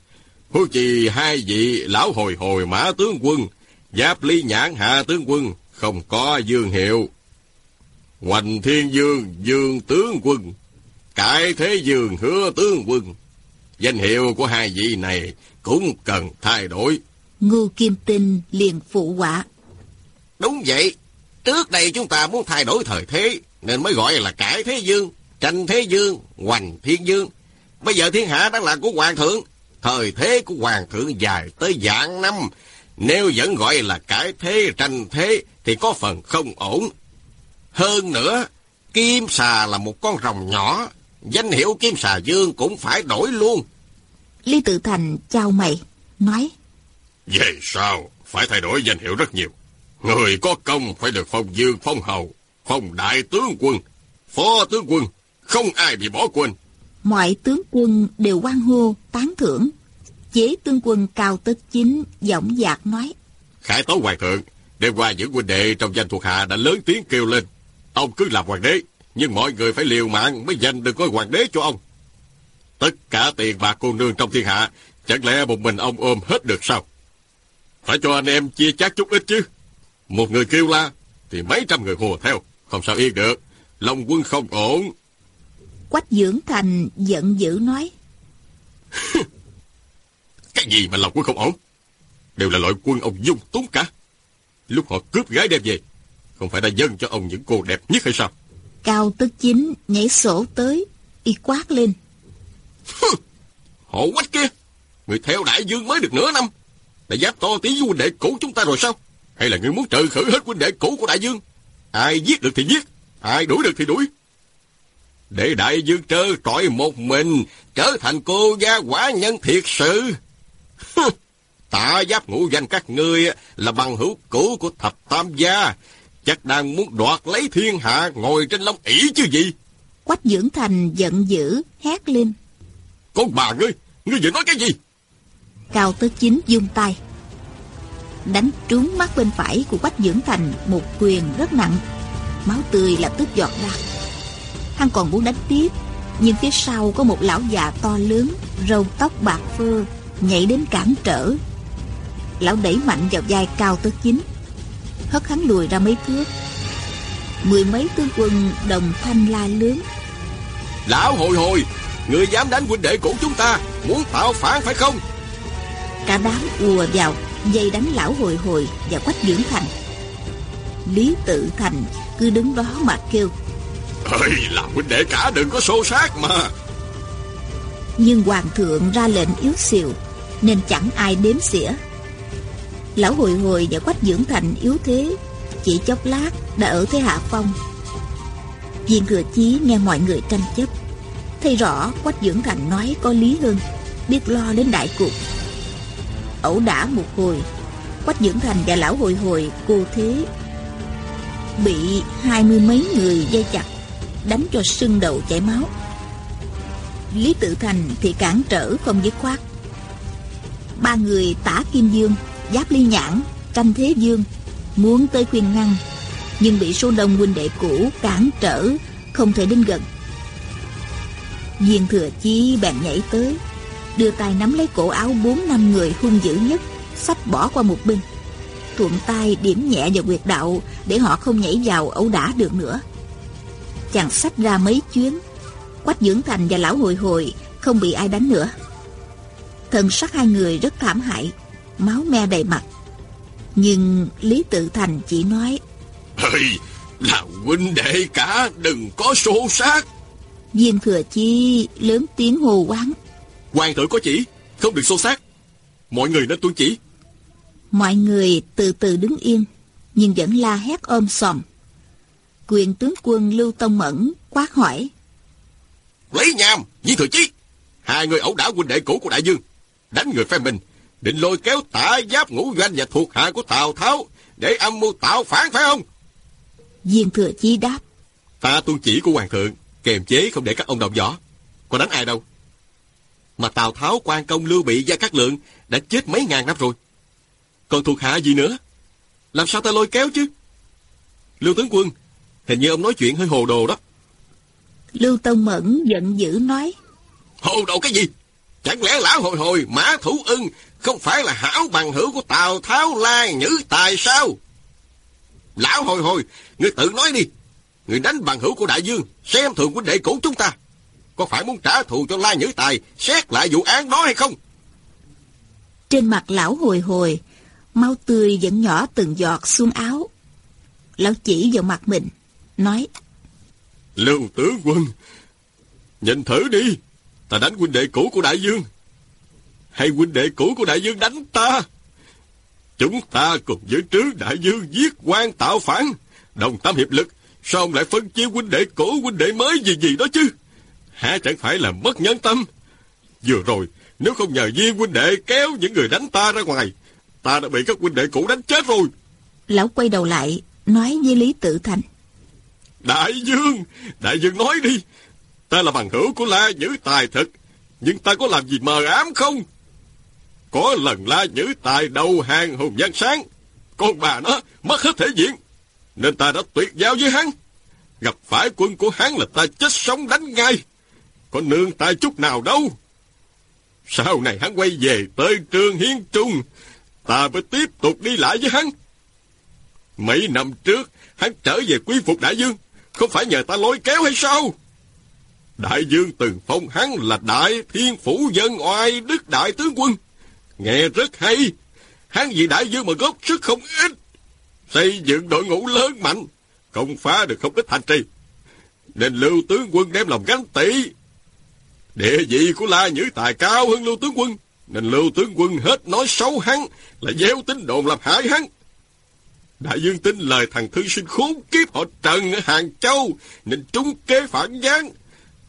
Hú chi hai vị lão hồi hồi mã tướng quân, giáp lý nhãn hạ tướng quân, không có dương hiệu. Hoành thiên dương, dương tướng quân, cải thế dương hứa tướng quân. Danh hiệu của hai vị này cũng cần thay đổi. Ngô Kim Tinh liền phụ họa. Đúng vậy, trước đây chúng ta muốn thay đổi thời thế, nên mới gọi là cải thế dương, tranh thế dương, hoành thiên dương. Bây giờ thiên hạ đang là của hoàng thượng, thời thế của hoàng thượng dài tới dạng năm. Nếu vẫn gọi là cải thế tranh thế thì có phần không ổn. Hơn nữa, kim xà là một con rồng nhỏ, danh hiệu kim xà dương cũng phải đổi luôn. Lý Tự Thành chào mày, nói. Về sao, phải thay đổi danh hiệu rất nhiều. Người có công phải được phong dương phong hầu, phong đại tướng quân, phó tướng quân, không ai bị bỏ quên. Mọi tướng quân đều quan hô, tán thưởng. Chế tướng quân cao tất chính, giọng dạc nói. Khải tấu hoàng thượng, đêm qua những huynh đệ trong danh thuộc hạ đã lớn tiếng kêu lên. Ông cứ làm hoàng đế, nhưng mọi người phải liều mạng mới giành được ngôi hoàng đế cho ông. Tất cả tiền bạc cô nương trong thiên hạ, chẳng lẽ một mình ông ôm hết được sao? Phải cho anh em chia chác chút ít chứ. Một người kêu la, thì mấy trăm người hùa theo, không sao yên được. Long quân không ổn. Quách Dưỡng Thành giận dữ nói. *laughs* Cái gì mà lòng quân không ổn? Đều là loại quân ông dung túng cả. Lúc họ cướp gái đem về, không phải đã dâng cho ông những cô đẹp nhất hay sao? Cao tức chính nhảy sổ tới, y quát lên. họ quách kia, người theo đại dương mới được nửa năm, đã giáp to tí với huynh đệ cũ chúng ta rồi sao? Hay là người muốn trừ khử hết huynh đệ cũ của đại dương? Ai giết được thì giết, ai đuổi được thì đuổi. Để đại dương trơ trọi một mình, trở thành cô gia quả nhân thiệt sự. Tạ giáp ngũ danh các ngươi là bằng hữu cũ của thập tam gia. Chắc đang muốn đoạt lấy thiên hạ ngồi trên lông ỷ chứ gì. Quách dưỡng thành giận dữ, hét lên. Con bà ngươi, ngươi vừa nói cái gì? Cao tứ chính dung tay. Đánh trúng mắt bên phải của Quách dưỡng thành một quyền rất nặng. Máu tươi lập tức giọt ra. Hắn còn muốn đánh tiếp, nhưng phía sau có một lão già to lớn, râu tóc bạc phơ, nhảy đến cản trở. Lão đẩy mạnh vào vai cao tứ chính. Hất hắn lùi ra mấy thước. Mười mấy tướng quân đồng thanh la lớn. Lão hồi hồi người dám đánh huynh đệ của chúng ta muốn tạo phản phải không? Cả đám ùa vào dây đánh lão hồi hồi và quách dưỡng thành. Lý tự thành cứ đứng đó mà kêu ơi làm huynh đệ cả đừng có xô sát mà. Nhưng hoàng thượng ra lệnh yếu xìu, nên chẳng ai đếm xỉa. Lão hồi hồi và quách dưỡng thành yếu thế, Chỉ chốc lát đã ở thế hạ phong. Viên thừa chí nghe mọi người tranh chấp, Thấy rõ quách dưỡng thành nói có lý hơn, Biết lo đến đại cục Ẩu đả một hồi, Quách dưỡng thành và lão hồi hồi cô thế, Bị hai mươi mấy người dây chặt. Đánh cho sưng đầu chảy máu. Lý Tự Thành thì cản trở không dứt khoát. Ba người tả Kim Dương, Giáp ly nhãn, Tranh thế dương Muốn tới khuyên ngăn, Nhưng bị số đông huynh đệ cũ cản trở, Không thể đến gần. Viên thừa chi bèn nhảy tới, Đưa tay nắm lấy cổ áo bốn năm người hung dữ nhất, sắp bỏ qua một bên. Thuận tay điểm nhẹ vào quyệt đạo Để họ không nhảy vào ẩu đả được nữa. Chàng xách ra mấy chuyến Quách dưỡng thành và lão hồi hồi Không bị ai đánh nữa Thần sắc hai người rất thảm hại máu me đầy mặt. Nhưng Lý Tự Thành chỉ nói Ơi, là huynh đệ cả, đừng có xô sát. Viên Thừa Chi lớn tiếng hồ quán. Hoàng thượng có chỉ, không được xô sát. Mọi người nên tuân chỉ. Mọi người từ từ đứng yên, nhưng vẫn la hét ôm sòm. Quyền tướng quân Lưu Tông Mẫn quát hỏi. Lấy nham, Viên Thừa Chi, hai người ẩu đả huynh đệ cũ của Đại Dương, đánh người phe mình, định lôi kéo tả giáp ngũ doanh và thuộc hạ của Tào Tháo để âm mưu tạo phản phải không? Viên thừa chi đáp. Ta tuân chỉ của hoàng thượng, kềm chế không để các ông động võ. Có đánh ai đâu. Mà Tào Tháo, quan công Lưu Bị, Gia Cát Lượng đã chết mấy ngàn năm rồi. Còn thuộc hạ gì nữa? Làm sao ta lôi kéo chứ? Lưu tướng quân, hình như ông nói chuyện hơi hồ đồ đó. Lưu Tông Mẫn giận dữ nói. Hồ đồ cái gì? Chẳng lẽ lão hồi hồi mã thủ ưng không phải là hảo bằng hữu của Tào Tháo Lai Nhữ Tài sao? Lão hồi hồi, người tự nói đi. Người đánh bằng hữu của Đại Dương, xem thường huynh đệ cũ chúng ta. Có phải muốn trả thù cho Lai Nhữ Tài, xét lại vụ án đó hay không? Trên mặt lão hồi hồi, máu tươi vẫn nhỏ từng giọt xuống áo. Lão chỉ vào mặt mình, nói. Lưu tướng quân, nhìn thử đi, ta đánh huynh đệ cũ của Đại Dương, hay huynh đệ cũ của đại dương đánh ta. Chúng ta cùng với trứ đại dương giết quan tạo phản, đồng tâm hiệp lực, Sao ông lại phân chia huynh đệ cũ huynh đệ mới gì gì đó chứ? Hả chẳng phải là mất nhân tâm? Vừa rồi, nếu không nhờ viên huynh đệ kéo những người đánh ta ra ngoài, ta đã bị các huynh đệ cũ đánh chết rồi. Lão quay đầu lại, nói với Lý Tự Thành. Đại Dương, Đại Dương nói đi. Ta là bằng hữu của La Nhữ Tài thật, nhưng ta có làm gì mờ ám không? Có lần La Nhữ Tài đầu hàng Hùng Giang Sáng, con bà nó mất hết thể diện, nên ta đã tuyệt giao với hắn. Gặp phải quân của hắn là ta chết sống đánh ngay. Có nương tay chút nào đâu. Sau này hắn quay về tới trương Hiến Trung, ta mới tiếp tục đi lại với hắn. Mấy năm trước, hắn trở về quý phục đại dương, không phải nhờ ta lôi kéo hay sao? Đại dương từng phong hắn là đại thiên phủ dân oai đức đại tướng quân. Nghe rất hay. Hắn vì đại dương mà góp sức không ít. Xây dựng đội ngũ lớn mạnh, công phá được không ít thành trì. Nên lưu tướng quân đem lòng gánh tị. Địa vị của La Nhữ Tài cao hơn lưu tướng quân. Nên lưu tướng quân hết nói xấu hắn là gieo tính đồn làm hại hắn. Đại dương tin lời thằng thư sinh khốn kiếp họ Trần ở Hàng Châu, nên trúng kế phản gián.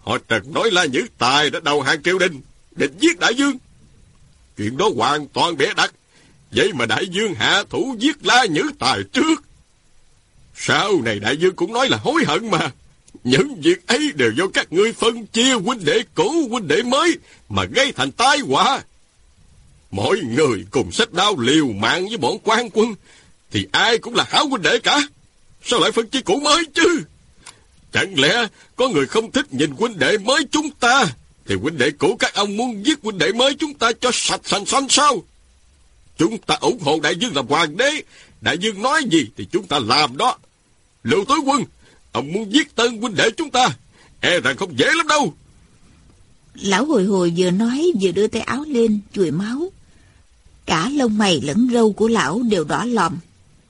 Họ Trần nói là Nhữ Tài đã đầu hàng triều đình, định giết Đại Dương. Chuyện đó hoàn toàn bẻ đặt, vậy mà Đại Dương hạ thủ giết La Nhữ Tài trước. Sau này Đại Dương cũng nói là hối hận mà. Những việc ấy đều do các ngươi phân chia huynh đệ cũ huynh đệ mới mà gây thành tai họa. Mỗi người cùng sách đao liều mạng với bọn quan quân thì ai cũng là hảo huynh đệ cả. Sao lại phân chia cũ mới chứ? Chẳng lẽ có người không thích nhìn huynh đệ mới chúng ta, thì huynh đệ cũ các ông muốn giết huynh đệ mới chúng ta cho sạch sành xanh sao? Chúng ta ủng hộ đại dương làm hoàng đế, đại dương nói gì thì chúng ta làm đó. Lưu tối quân, ông muốn giết tân huynh đệ chúng ta, e rằng không dễ lắm đâu. Lão hồi hồi vừa nói vừa đưa tay áo lên, chùi máu. Cả lông mày lẫn râu của lão đều đỏ lòm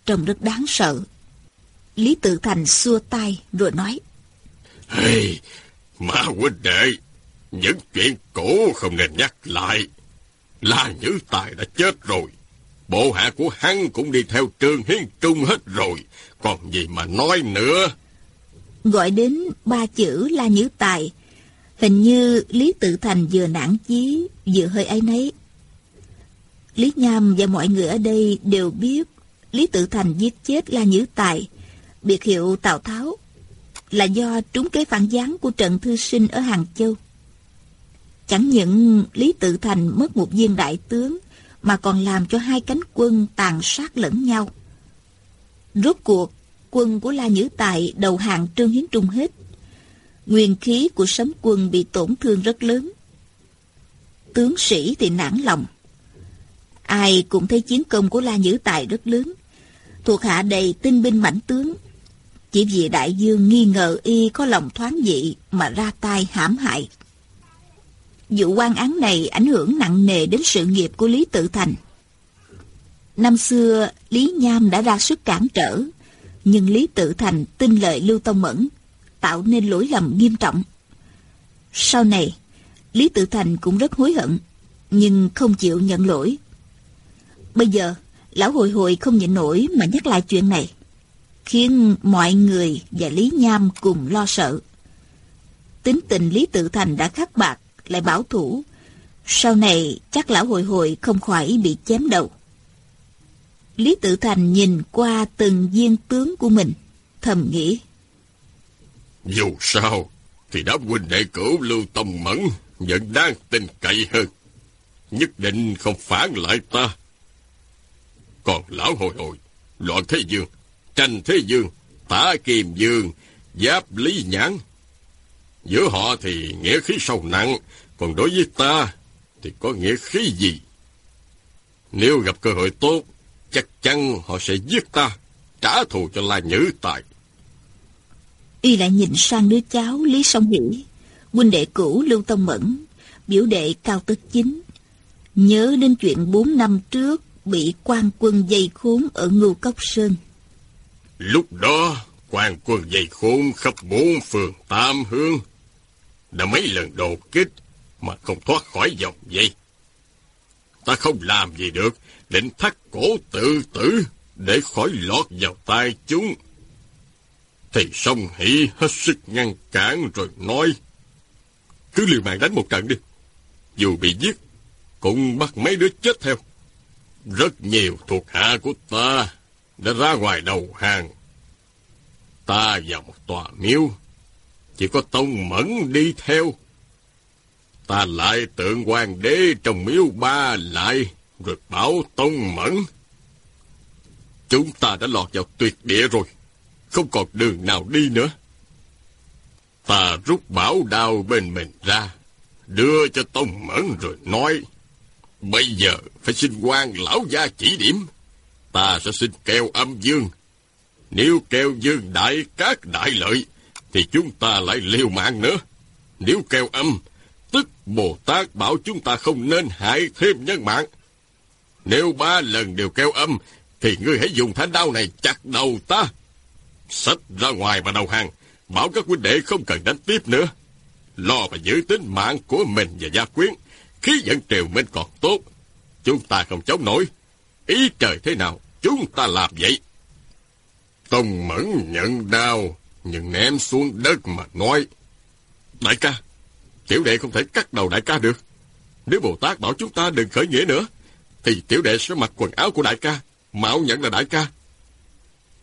trông rất đáng sợ. Lý Tự Thành xua tay rồi nói. Hey, mà huynh đệ, những chuyện cũ không nên nhắc lại. La Nhữ Tài đã chết rồi. Bộ hạ của hắn cũng đi theo trường hiến trung hết rồi. Còn gì mà nói nữa? Gọi đến ba chữ La Nhữ Tài. Hình như Lý Tự Thành vừa nản chí, vừa hơi ấy nấy. Lý Nham và mọi người ở đây đều biết Lý Tự Thành giết chết La Nhữ Tài, biệt hiệu Tào Tháo, là do trúng kế phản gián của Trần Thư Sinh ở Hàng Châu. Chẳng những Lý Tự Thành mất một viên đại tướng, mà còn làm cho hai cánh quân tàn sát lẫn nhau. Rốt cuộc, quân của La Nhữ Tài đầu hàng Trương Hiến Trung hết. Nguyên khí của sấm quân bị tổn thương rất lớn. Tướng sĩ thì nản lòng. Ai cũng thấy chiến công của La Nhữ Tài rất lớn thuộc hạ đầy tinh binh mãnh tướng. Chỉ vì đại dương nghi ngờ y có lòng thoáng dị mà ra tay hãm hại. Vụ quan án này ảnh hưởng nặng nề đến sự nghiệp của Lý Tự Thành. Năm xưa, Lý Nham đã ra sức cản trở, nhưng Lý Tự Thành tin lời Lưu Tông Mẫn, tạo nên lỗi lầm nghiêm trọng. Sau này, Lý Tự Thành cũng rất hối hận, nhưng không chịu nhận lỗi. Bây giờ, Lão hồi hồi không nhịn nổi mà nhắc lại chuyện này, khiến mọi người và Lý Nham cùng lo sợ. Tính tình Lý Tự Thành đã khắc bạc, lại bảo thủ. Sau này chắc lão hồi hồi không khỏi bị chém đầu. Lý Tự Thành nhìn qua từng viên tướng của mình, thầm nghĩ. Dù sao, thì đám huynh đệ cửu Lưu tâm Mẫn vẫn đang tin cậy hơn. Nhất định không phản lại ta. Còn lão hồi hồi, loạn thế dương, tranh thế dương, tả kiềm dương, giáp lý nhãn. Giữa họ thì nghĩa khí sâu nặng, còn đối với ta thì có nghĩa khí gì? Nếu gặp cơ hội tốt, chắc chắn họ sẽ giết ta, trả thù cho La Nhữ Tài. Y lại nhìn sang đứa cháu Lý Song Hỷ, huynh đệ cũ Lưu Tông Mẫn, biểu đệ Cao Tức Chính. Nhớ đến chuyện bốn năm trước, bị quan quân dây khốn ở Ngưu Cốc Sơn. Lúc đó, quan quân dây khốn khắp bốn phường Tam Hương. Đã mấy lần đột kích mà không thoát khỏi dòng dây. Ta không làm gì được, định thắt cổ tự tử để khỏi lọt vào tay chúng. thì song hỷ hết sức ngăn cản rồi nói. Cứ liều mạng đánh một trận đi. Dù bị giết, cũng bắt mấy đứa chết theo. Rất nhiều thuộc hạ của ta đã ra ngoài đầu hàng. Ta vào một tòa miếu, chỉ có Tông Mẫn đi theo. Ta lại tượng hoàng đế trong miếu ba lại, rồi bảo Tông Mẫn. Chúng ta đã lọt vào tuyệt địa rồi, không còn đường nào đi nữa. Ta rút bảo đao bên mình ra, đưa cho Tông Mẫn rồi nói, bây giờ phải xin quan lão gia chỉ điểm, ta sẽ xin kêu âm dương. Nếu kêu dương đại các đại lợi, thì chúng ta lại liều mạng nữa. Nếu kêu âm, tức Bồ Tát bảo chúng ta không nên hại thêm nhân mạng. Nếu ba lần đều kêu âm, thì ngươi hãy dùng thanh đao này chặt đầu ta. Xách ra ngoài và đầu hàng, bảo các huynh đệ không cần đánh tiếp nữa. Lo và giữ tính mạng của mình và gia quyến, khí vận triều minh còn tốt. Chúng ta không chống nổi. Ý trời thế nào, chúng ta làm vậy. Tông mẫn nhận đau nhưng ném xuống đất mà nói. Đại ca, tiểu đệ không thể cắt đầu đại ca được. Nếu Bồ Tát bảo chúng ta đừng khởi nghĩa nữa, thì tiểu đệ sẽ mặc quần áo của đại ca, mạo nhận là đại ca.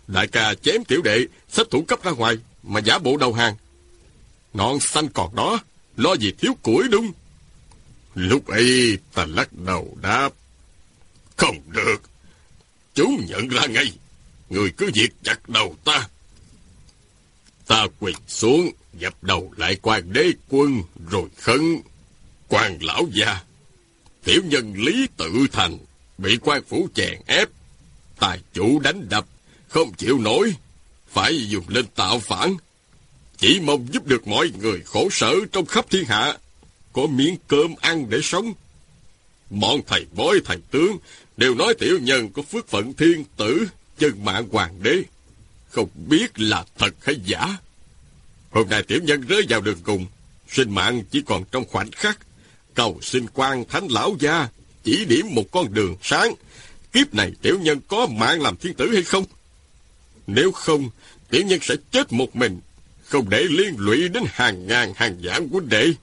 Đại ca chém tiểu đệ, xếp thủ cấp ra ngoài, mà giả bộ đầu hàng. Non xanh còn đó, lo gì thiếu củi đúng. Lúc ấy ta lắc đầu đáp. Không được. Chúng nhận ra ngay. Người cứ việc chặt đầu ta. Ta quỳ xuống, dập đầu lại quan đế quân, rồi khấn. quan lão gia tiểu nhân Lý Tự Thành, bị quan phủ chèn ép. Tài chủ đánh đập, không chịu nổi, phải dùng lên tạo phản. Chỉ mong giúp được mọi người khổ sở trong khắp thiên hạ, có miếng cơm ăn để sống. Bọn thầy bói thầy tướng đều nói tiểu nhân có phước phận thiên tử, chân mạng hoàng đế. Không biết là thật hay giả. Hôm nay tiểu nhân rơi vào đường cùng, sinh mạng chỉ còn trong khoảnh khắc. Cầu xin quan thánh lão gia, chỉ điểm một con đường sáng. Kiếp này tiểu nhân có mạng làm thiên tử hay không? Nếu không, tiểu nhân sẽ chết một mình, không để liên lụy đến hàng ngàn hàng vạn của đệ.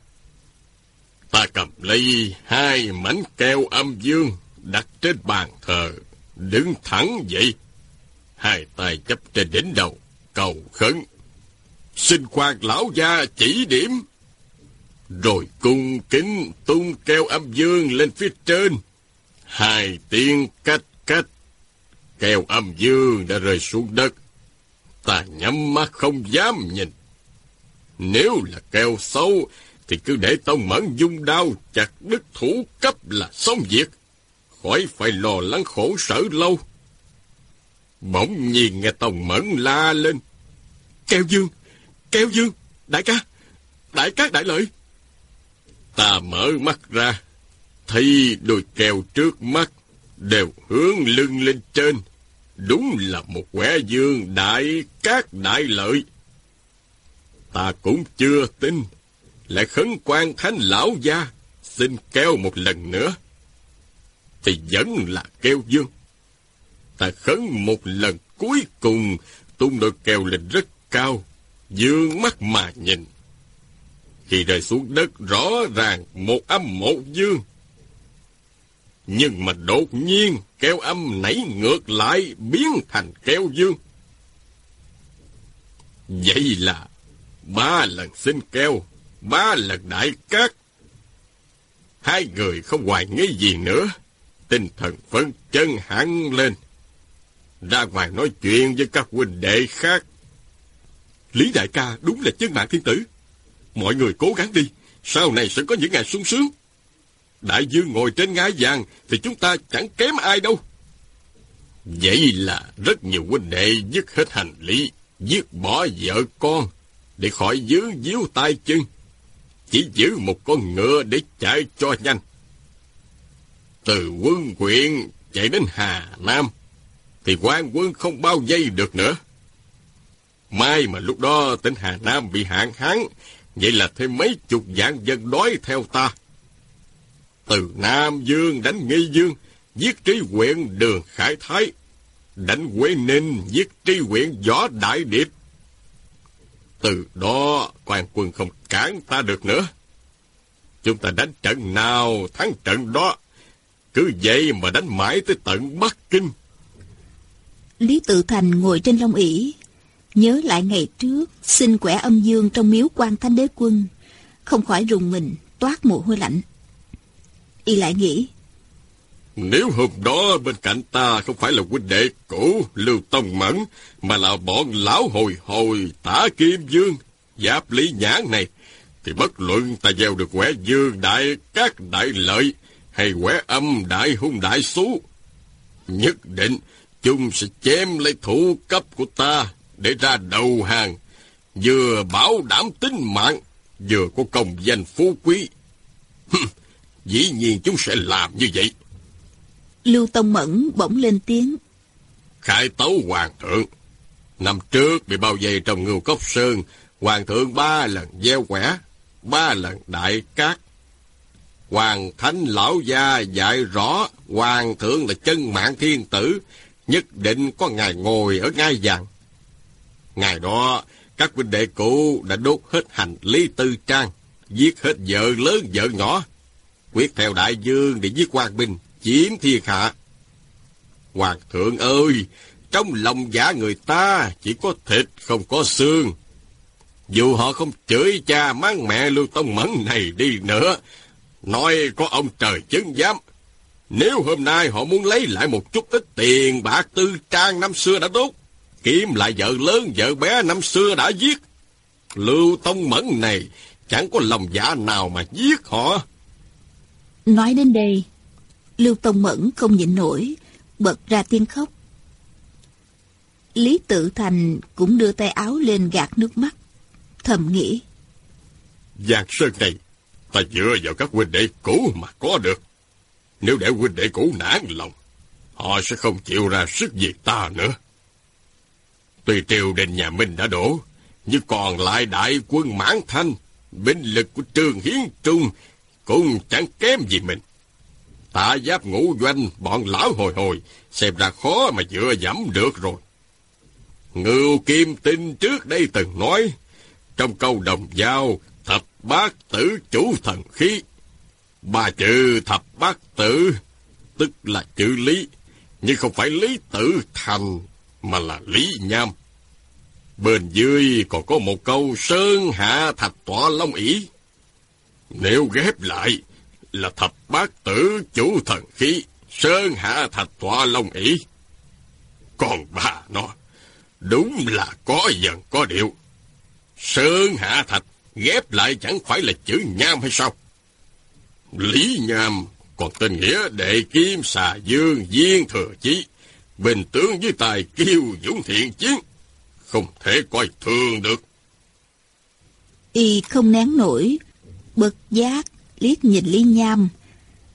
Ta cầm lấy hai mảnh keo âm dương đặt trên bàn thờ, đứng thẳng dậy. Hai tay chấp trên đỉnh đầu, cầu khấn. Xin quan lão gia chỉ điểm. Rồi cung kính tung keo âm dương lên phía trên. Hai tiếng cách cách. Keo âm dương đã rơi xuống đất. Ta nhắm mắt không dám nhìn. Nếu là keo sâu, thì cứ để tông mẫn dung đao chặt đứt thủ cấp là xong việc. Khỏi phải lo lắng khổ sở lâu. Bỗng nhiên nghe tông mẫn la lên. Keo dương, keo dương, đại ca, đại cát đại lợi. Ta mở mắt ra, thấy đôi keo trước mắt đều hướng lưng lên trên. Đúng là một quẻ dương đại cát đại lợi. Ta cũng chưa tin, lại khấn quan thánh lão gia, xin kêu một lần nữa. Thì vẫn là kêu dương. Ta khấn một lần cuối cùng, tung đôi kêu lên rất cao, dương mắt mà nhìn. Khi rơi xuống đất rõ ràng một âm một dương. Nhưng mà đột nhiên kêu âm nảy ngược lại biến thành kêu dương. Vậy là ba lần xin keo, ba lần đại cát. Hai người không hoài nghi gì nữa, tinh thần phấn chân hẳn lên. Ra ngoài nói chuyện với các huynh đệ khác. Lý đại ca đúng là chân mạng thiên tử. Mọi người cố gắng đi, sau này sẽ có những ngày sung sướng. Đại dương ngồi trên ngai vàng thì chúng ta chẳng kém ai đâu. Vậy là rất nhiều huynh đệ dứt hết hành lý, dứt bỏ vợ con, để khỏi dướng díu tay chân. Chỉ giữ một con ngựa để chạy cho nhanh. Từ quân quyện chạy đến Hà Nam, thì quan quân không bao giây được nữa. Mai mà lúc đó tỉnh Hà Nam bị hạn hán, vậy là thêm mấy chục vạn dân đói theo ta. Từ Nam Dương đánh Nghi Dương, giết trí huyện Đường Khải Thái, đánh Quế Ninh, giết tri huyện Võ Đại Điệp. Từ đó quan quân không cản ta được nữa. Chúng ta đánh trận nào thắng trận đó. Cứ vậy mà đánh mãi tới tận Bắc Kinh. Lý Tự Thành ngồi trên long ỷ nhớ lại ngày trước xin quẻ âm dương trong miếu quan thánh đế quân, không khỏi rùng mình toát mồ hôi lạnh. Y lại nghĩ, nếu hôm đó bên cạnh ta không phải là huynh đệ cũ Lưu Tông Mẫn, mà là bọn lão hồi hồi tả kim dương, giáp lý nhãn này, thì bất luận ta gieo được quẻ dương đại các đại lợi, hay quẻ âm đại hung đại xú. Nhất định, chúng sẽ chém lấy thủ cấp của ta để ra đầu hàng, vừa bảo đảm tính mạng, vừa có công danh phú quý. *laughs* Dĩ nhiên chúng sẽ làm như vậy. Lưu Tông Mẫn bỗng lên tiếng. Khải tấu hoàng thượng. Năm trước bị bao vây trong ngưu cốc sơn, hoàng thượng ba lần gieo quẻ, ba lần đại cát. Hoàng thánh lão gia dạy rõ hoàng thượng là chân mạng thiên tử, nhất định có ngài ngồi ở ngai vàng. Ngày đó, các huynh đệ cũ đã đốt hết hành lý tư trang, giết hết vợ lớn vợ nhỏ, quyết theo đại dương để giết quan binh, chiếm thiên hạ. Hoàng thượng ơi, trong lòng giả người ta chỉ có thịt không có xương. Dù họ không chửi cha mang mẹ Lưu Tông Mẫn này đi nữa, nói có ông trời chứng giám. Nếu hôm nay họ muốn lấy lại một chút ít tiền bạc tư trang năm xưa đã tốt, kiếm lại vợ lớn vợ bé năm xưa đã giết. Lưu Tông Mẫn này chẳng có lòng giả nào mà giết họ. Nói đến đây, Lưu Tông Mẫn không nhịn nổi, bật ra tiếng khóc. Lý Tự Thành cũng đưa tay áo lên gạt nước mắt, thầm nghĩ. Giang Sơn này, ta dựa vào các huynh đệ cũ mà có được. Nếu để huynh đệ cũ nản lòng, họ sẽ không chịu ra sức gì ta nữa. Tuy triều đình nhà Minh đã đổ, nhưng còn lại đại quân mãn thanh, binh lực của Trương Hiến Trung cũng chẳng kém gì mình. Tạ giáp ngũ doanh, bọn lão hồi hồi, xem ra khó mà dựa dẫm được rồi. Ngưu Kim Tinh trước đây từng nói, trong câu đồng giao, thập bát tử chủ thần khí. Ba chữ thập bát tử, tức là chữ lý, nhưng không phải lý tử thành, mà là lý nham. Bên dưới còn có một câu sơn hạ thạch tọa long ỷ. Nếu ghép lại là thập bát tử chủ thần khí, sơn hạ thạch tọa long ỷ. Còn bà nó, đúng là có dần có điệu. Sơn hạ thạch ghép lại chẳng phải là chữ nham hay sao? Lý nham còn tên nghĩa đệ kim xà dương viên thừa chí, bình tướng với tài kiêu dũng thiện chiến không thể coi thường được. Y không nén nổi, bực giác, liếc nhìn Lý Nham.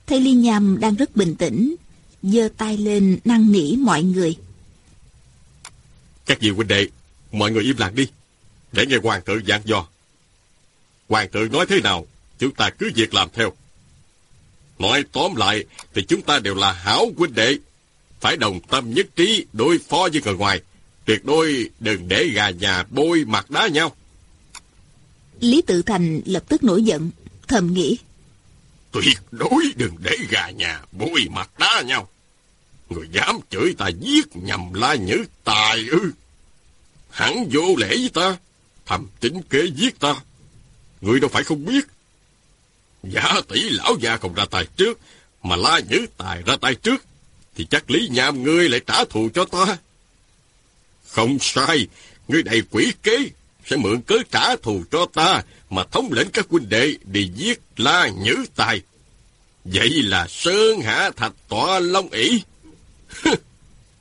Thấy Lý Nham đang rất bình tĩnh, giơ tay lên năn nỉ mọi người. Các vị huynh đệ, mọi người im lặng đi, để nghe hoàng thượng giảng dò. Hoàng thượng nói thế nào, chúng ta cứ việc làm theo. Nói tóm lại thì chúng ta đều là hảo huynh đệ, phải đồng tâm nhất trí đối phó với người ngoài. Tuyệt đối đừng để gà nhà bôi mặt đá nhau. Lý Tự Thành lập tức nổi giận, thầm nghĩ. Tuyệt đối đừng để gà nhà bôi mặt đá nhau. Người dám chửi ta giết nhầm la nhữ tài ư. Hẳn vô lễ với ta, thầm tính kế giết ta. Người đâu phải không biết. Giả tỷ lão già không ra tay trước, mà la nhữ tài ra tay trước, thì chắc lý nham ngươi lại trả thù cho ta. Không sai, ngươi đầy quỷ kế, sẽ mượn cớ trả thù cho ta, mà thống lĩnh các huynh đệ đi giết La Nhữ Tài. Vậy là Sơn Hạ Thạch Tọa Long ỷ *laughs*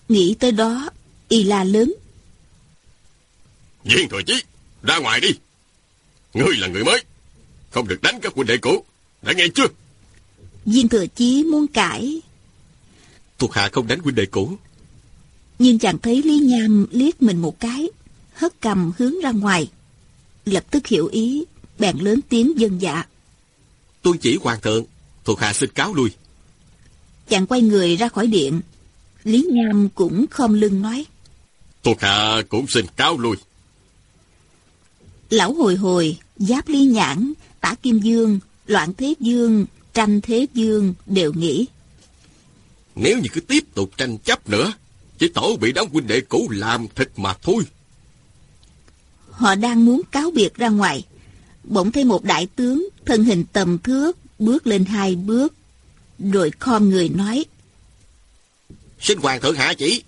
Nghĩ tới đó, y la lớn. Viên Thừa Chí, ra ngoài đi. Ngươi là người mới, không được đánh các huynh đệ cũ, đã nghe chưa? Viên Thừa Chí muốn cãi. Thuộc hạ không đánh huynh đệ cũ. Nhưng chàng thấy Lý Nham liếc mình một cái, hất cầm hướng ra ngoài. Lập tức hiểu ý, bèn lớn tiếng dân dạ. Tôi chỉ hoàng thượng, thuộc hạ xin cáo lui. Chàng quay người ra khỏi điện. Lý Nham cũng khom lưng nói. Thuộc hạ cũng xin cáo lui. Lão hồi hồi, giáp ly nhãn, tả kim dương, loạn thế dương, tranh thế dương đều nghĩ. Nếu như cứ tiếp tục tranh chấp nữa, chỉ tổ bị đám huynh đệ cũ làm thịt mà thôi. Họ đang muốn cáo biệt ra ngoài. Bỗng thấy một đại tướng, thân hình tầm thước, bước lên hai bước. Rồi khom người nói. Xin hoàng thượng hạ chỉ.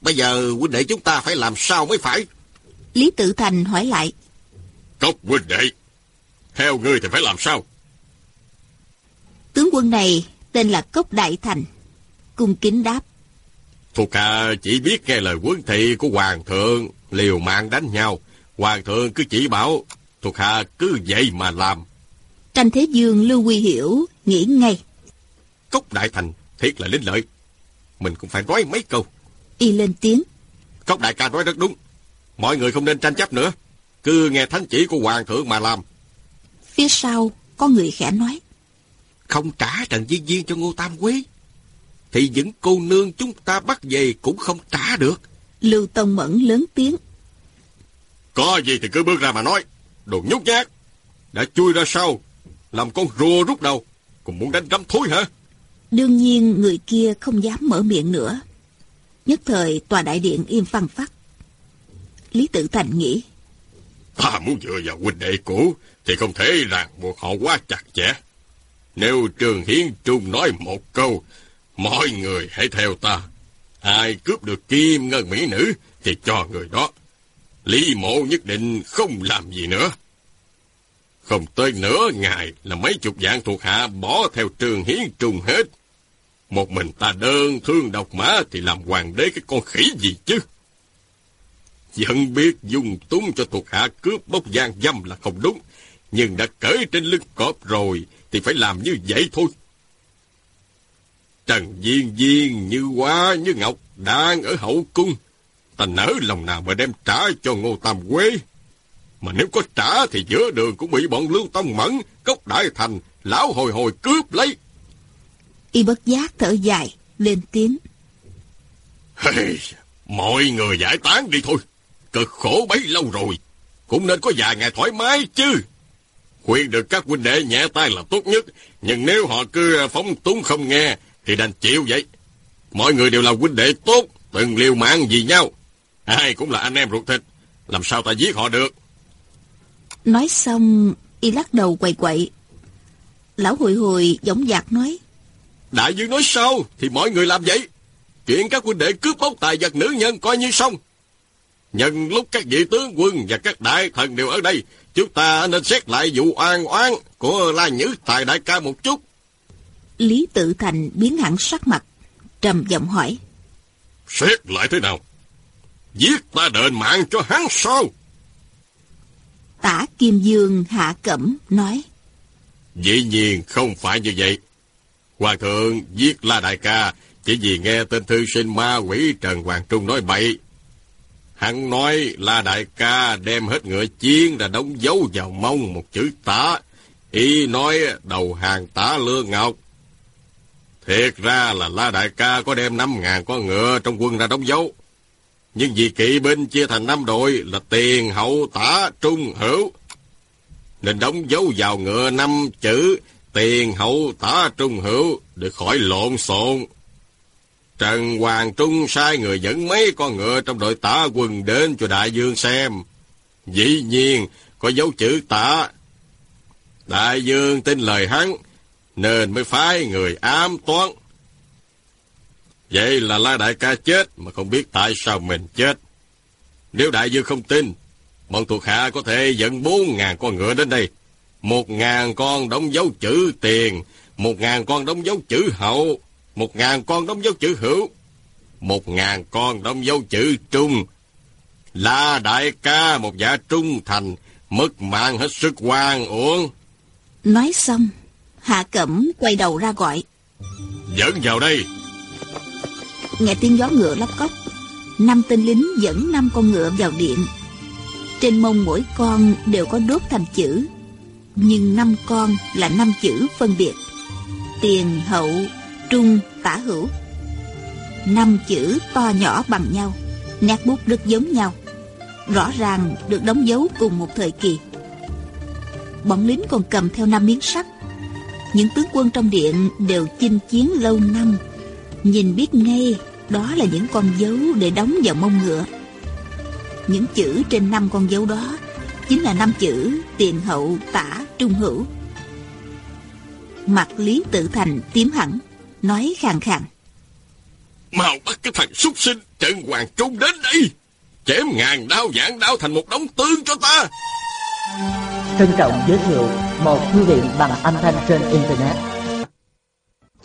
Bây giờ huynh đệ chúng ta phải làm sao mới phải? Lý Tự Thành hỏi lại. Cốc huynh đệ, theo ngươi thì phải làm sao? Tướng quân này tên là Cốc Đại Thành. Cung kính đáp. Thuộc hạ chỉ biết nghe lời quân thị của hoàng thượng, liều mạng đánh nhau. Hoàng thượng cứ chỉ bảo, thuộc hạ cứ vậy mà làm. Tranh Thế Dương Lưu Quy Hiểu nghĩ ngay. Cốc Đại Thành thiệt là linh lợi. Mình cũng phải nói mấy câu. Y lên tiếng. Cốc Đại ca nói rất đúng. Mọi người không nên tranh chấp nữa. Cứ nghe thánh chỉ của Hoàng thượng mà làm. Phía sau có người khẽ nói. Không trả Trần Viên Viên cho Ngô Tam Quế. Thì những cô nương chúng ta bắt về cũng không trả được. Lưu Tông Mẫn lớn tiếng. Có gì thì cứ bước ra mà nói. Đồ nhút nhát. Đã chui ra sau. Làm con rùa rút đầu. Còn muốn đánh rắm thối hả? Đương nhiên người kia không dám mở miệng nữa. Nhất thời tòa đại điện im phăng phát. Lý Tự Thành nghĩ. Ta muốn dựa vào huynh đệ cũ thì không thể ràng buộc họ quá chặt chẽ. Nếu Trường Hiến Trung nói một câu, mọi người hãy theo ta. Ai cướp được kim ngân mỹ nữ thì cho người đó. Lý mộ nhất định không làm gì nữa. Không tới nửa ngày là mấy chục dạng thuộc hạ bỏ theo Trường Hiến trùng hết. Một mình ta đơn thương độc mã thì làm hoàng đế cái con khỉ gì chứ? Vẫn biết dùng túng cho thuộc hạ cướp bốc gian dâm là không đúng, nhưng đã cởi trên lưng cọp rồi thì phải làm như vậy thôi. Trần Viên Viên như hoa như ngọc đang ở hậu cung, ta nỡ lòng nào mà đem trả cho Ngô Tam Quế. Mà nếu có trả thì giữa đường cũng bị bọn Lưu Tông Mẫn, Cốc Đại Thành, Lão hồi hồi cướp lấy. Y bất giác thở dài, lên tiếng. Hey, mọi người giải tán đi thôi. Cực khổ bấy lâu rồi. Cũng nên có vài ngày thoải mái chứ. Khuyên được các huynh đệ nhẹ tay là tốt nhất. Nhưng nếu họ cứ phóng túng không nghe, thì đành chịu vậy. Mọi người đều là huynh đệ tốt, từng liều mạng vì nhau. Ai cũng là anh em ruột thịt. Làm sao ta giết họ được? Nói xong, y lắc đầu quậy quậy. Lão hồi hồi giống dạc nói. Đại dương nói sao thì mọi người làm vậy. Chuyện các huynh đệ cướp bóc tài vật nữ nhân coi như xong. Nhân lúc các vị tướng quân và các đại thần đều ở đây, chúng ta nên xét lại vụ oan oán của La Nhữ Tài đại ca một chút. Lý Tự Thành biến hẳn sắc mặt, trầm giọng hỏi. Xét lại thế nào? Giết ta đền mạng cho hắn sao? Tả Kim Dương hạ cẩm nói. Dĩ nhiên không phải như vậy. Hoàng thượng giết La Đại ca chỉ vì nghe tên thư sinh ma quỷ Trần Hoàng Trung nói bậy. Hắn nói La Đại ca đem hết ngựa chiến ra đóng dấu vào mông một chữ tả. Ý nói đầu hàng tả lương ngọc. Thiệt ra là La Đại ca có đem năm ngàn con ngựa trong quân ra đóng dấu. Nhưng vì kỵ binh chia thành năm đội là tiền, hậu, tả, trung, hữu. Nên đóng dấu vào ngựa năm chữ tiền, hậu, tả, trung, hữu để khỏi lộn xộn. Trần Hoàng Trung sai người dẫn mấy con ngựa trong đội tả quân đến cho đại dương xem. Dĩ nhiên, có dấu chữ tả. Đại dương tin lời hắn, nên mới phái người ám toán. Vậy là La Đại ca chết mà không biết tại sao mình chết. Nếu Đại Dương không tin, bọn thuộc hạ có thể dẫn bốn ngàn con ngựa đến đây. Một ngàn con đóng dấu chữ tiền, một ngàn con đóng dấu chữ hậu, một ngàn con đóng dấu chữ hữu, một ngàn con đóng dấu chữ trung. La Đại ca một giả trung thành, mất mạng hết sức quan uổng. Nói xong, Hạ Cẩm quay đầu ra gọi. Dẫn vào đây. Nghe tiếng gió ngựa lóc cốc, năm tên lính dẫn năm con ngựa vào điện. Trên mông mỗi con đều có đốt thành chữ, nhưng năm con là năm chữ phân biệt. Tiền, hậu, trung, tả hữu. Năm chữ to nhỏ bằng nhau, nét bút rất giống nhau. rõ ràng được đóng dấu cùng một thời kỳ. Bọn lính còn cầm theo năm miếng sắt. Những tướng quân trong điện đều chinh chiến lâu năm, nhìn biết ngay đó là những con dấu để đóng vào mông ngựa. Những chữ trên năm con dấu đó chính là năm chữ tiền hậu tả trung hữu. Mặt Lý Tự Thành tím hẳn, nói khàn khàn. Mau bắt cái thằng súc sinh Trần Hoàng Trung đến đây. Chém ngàn đao giảng đao thành một đống tương cho ta. Trân trọng giới thiệu một thư viện bằng âm thanh trên Internet.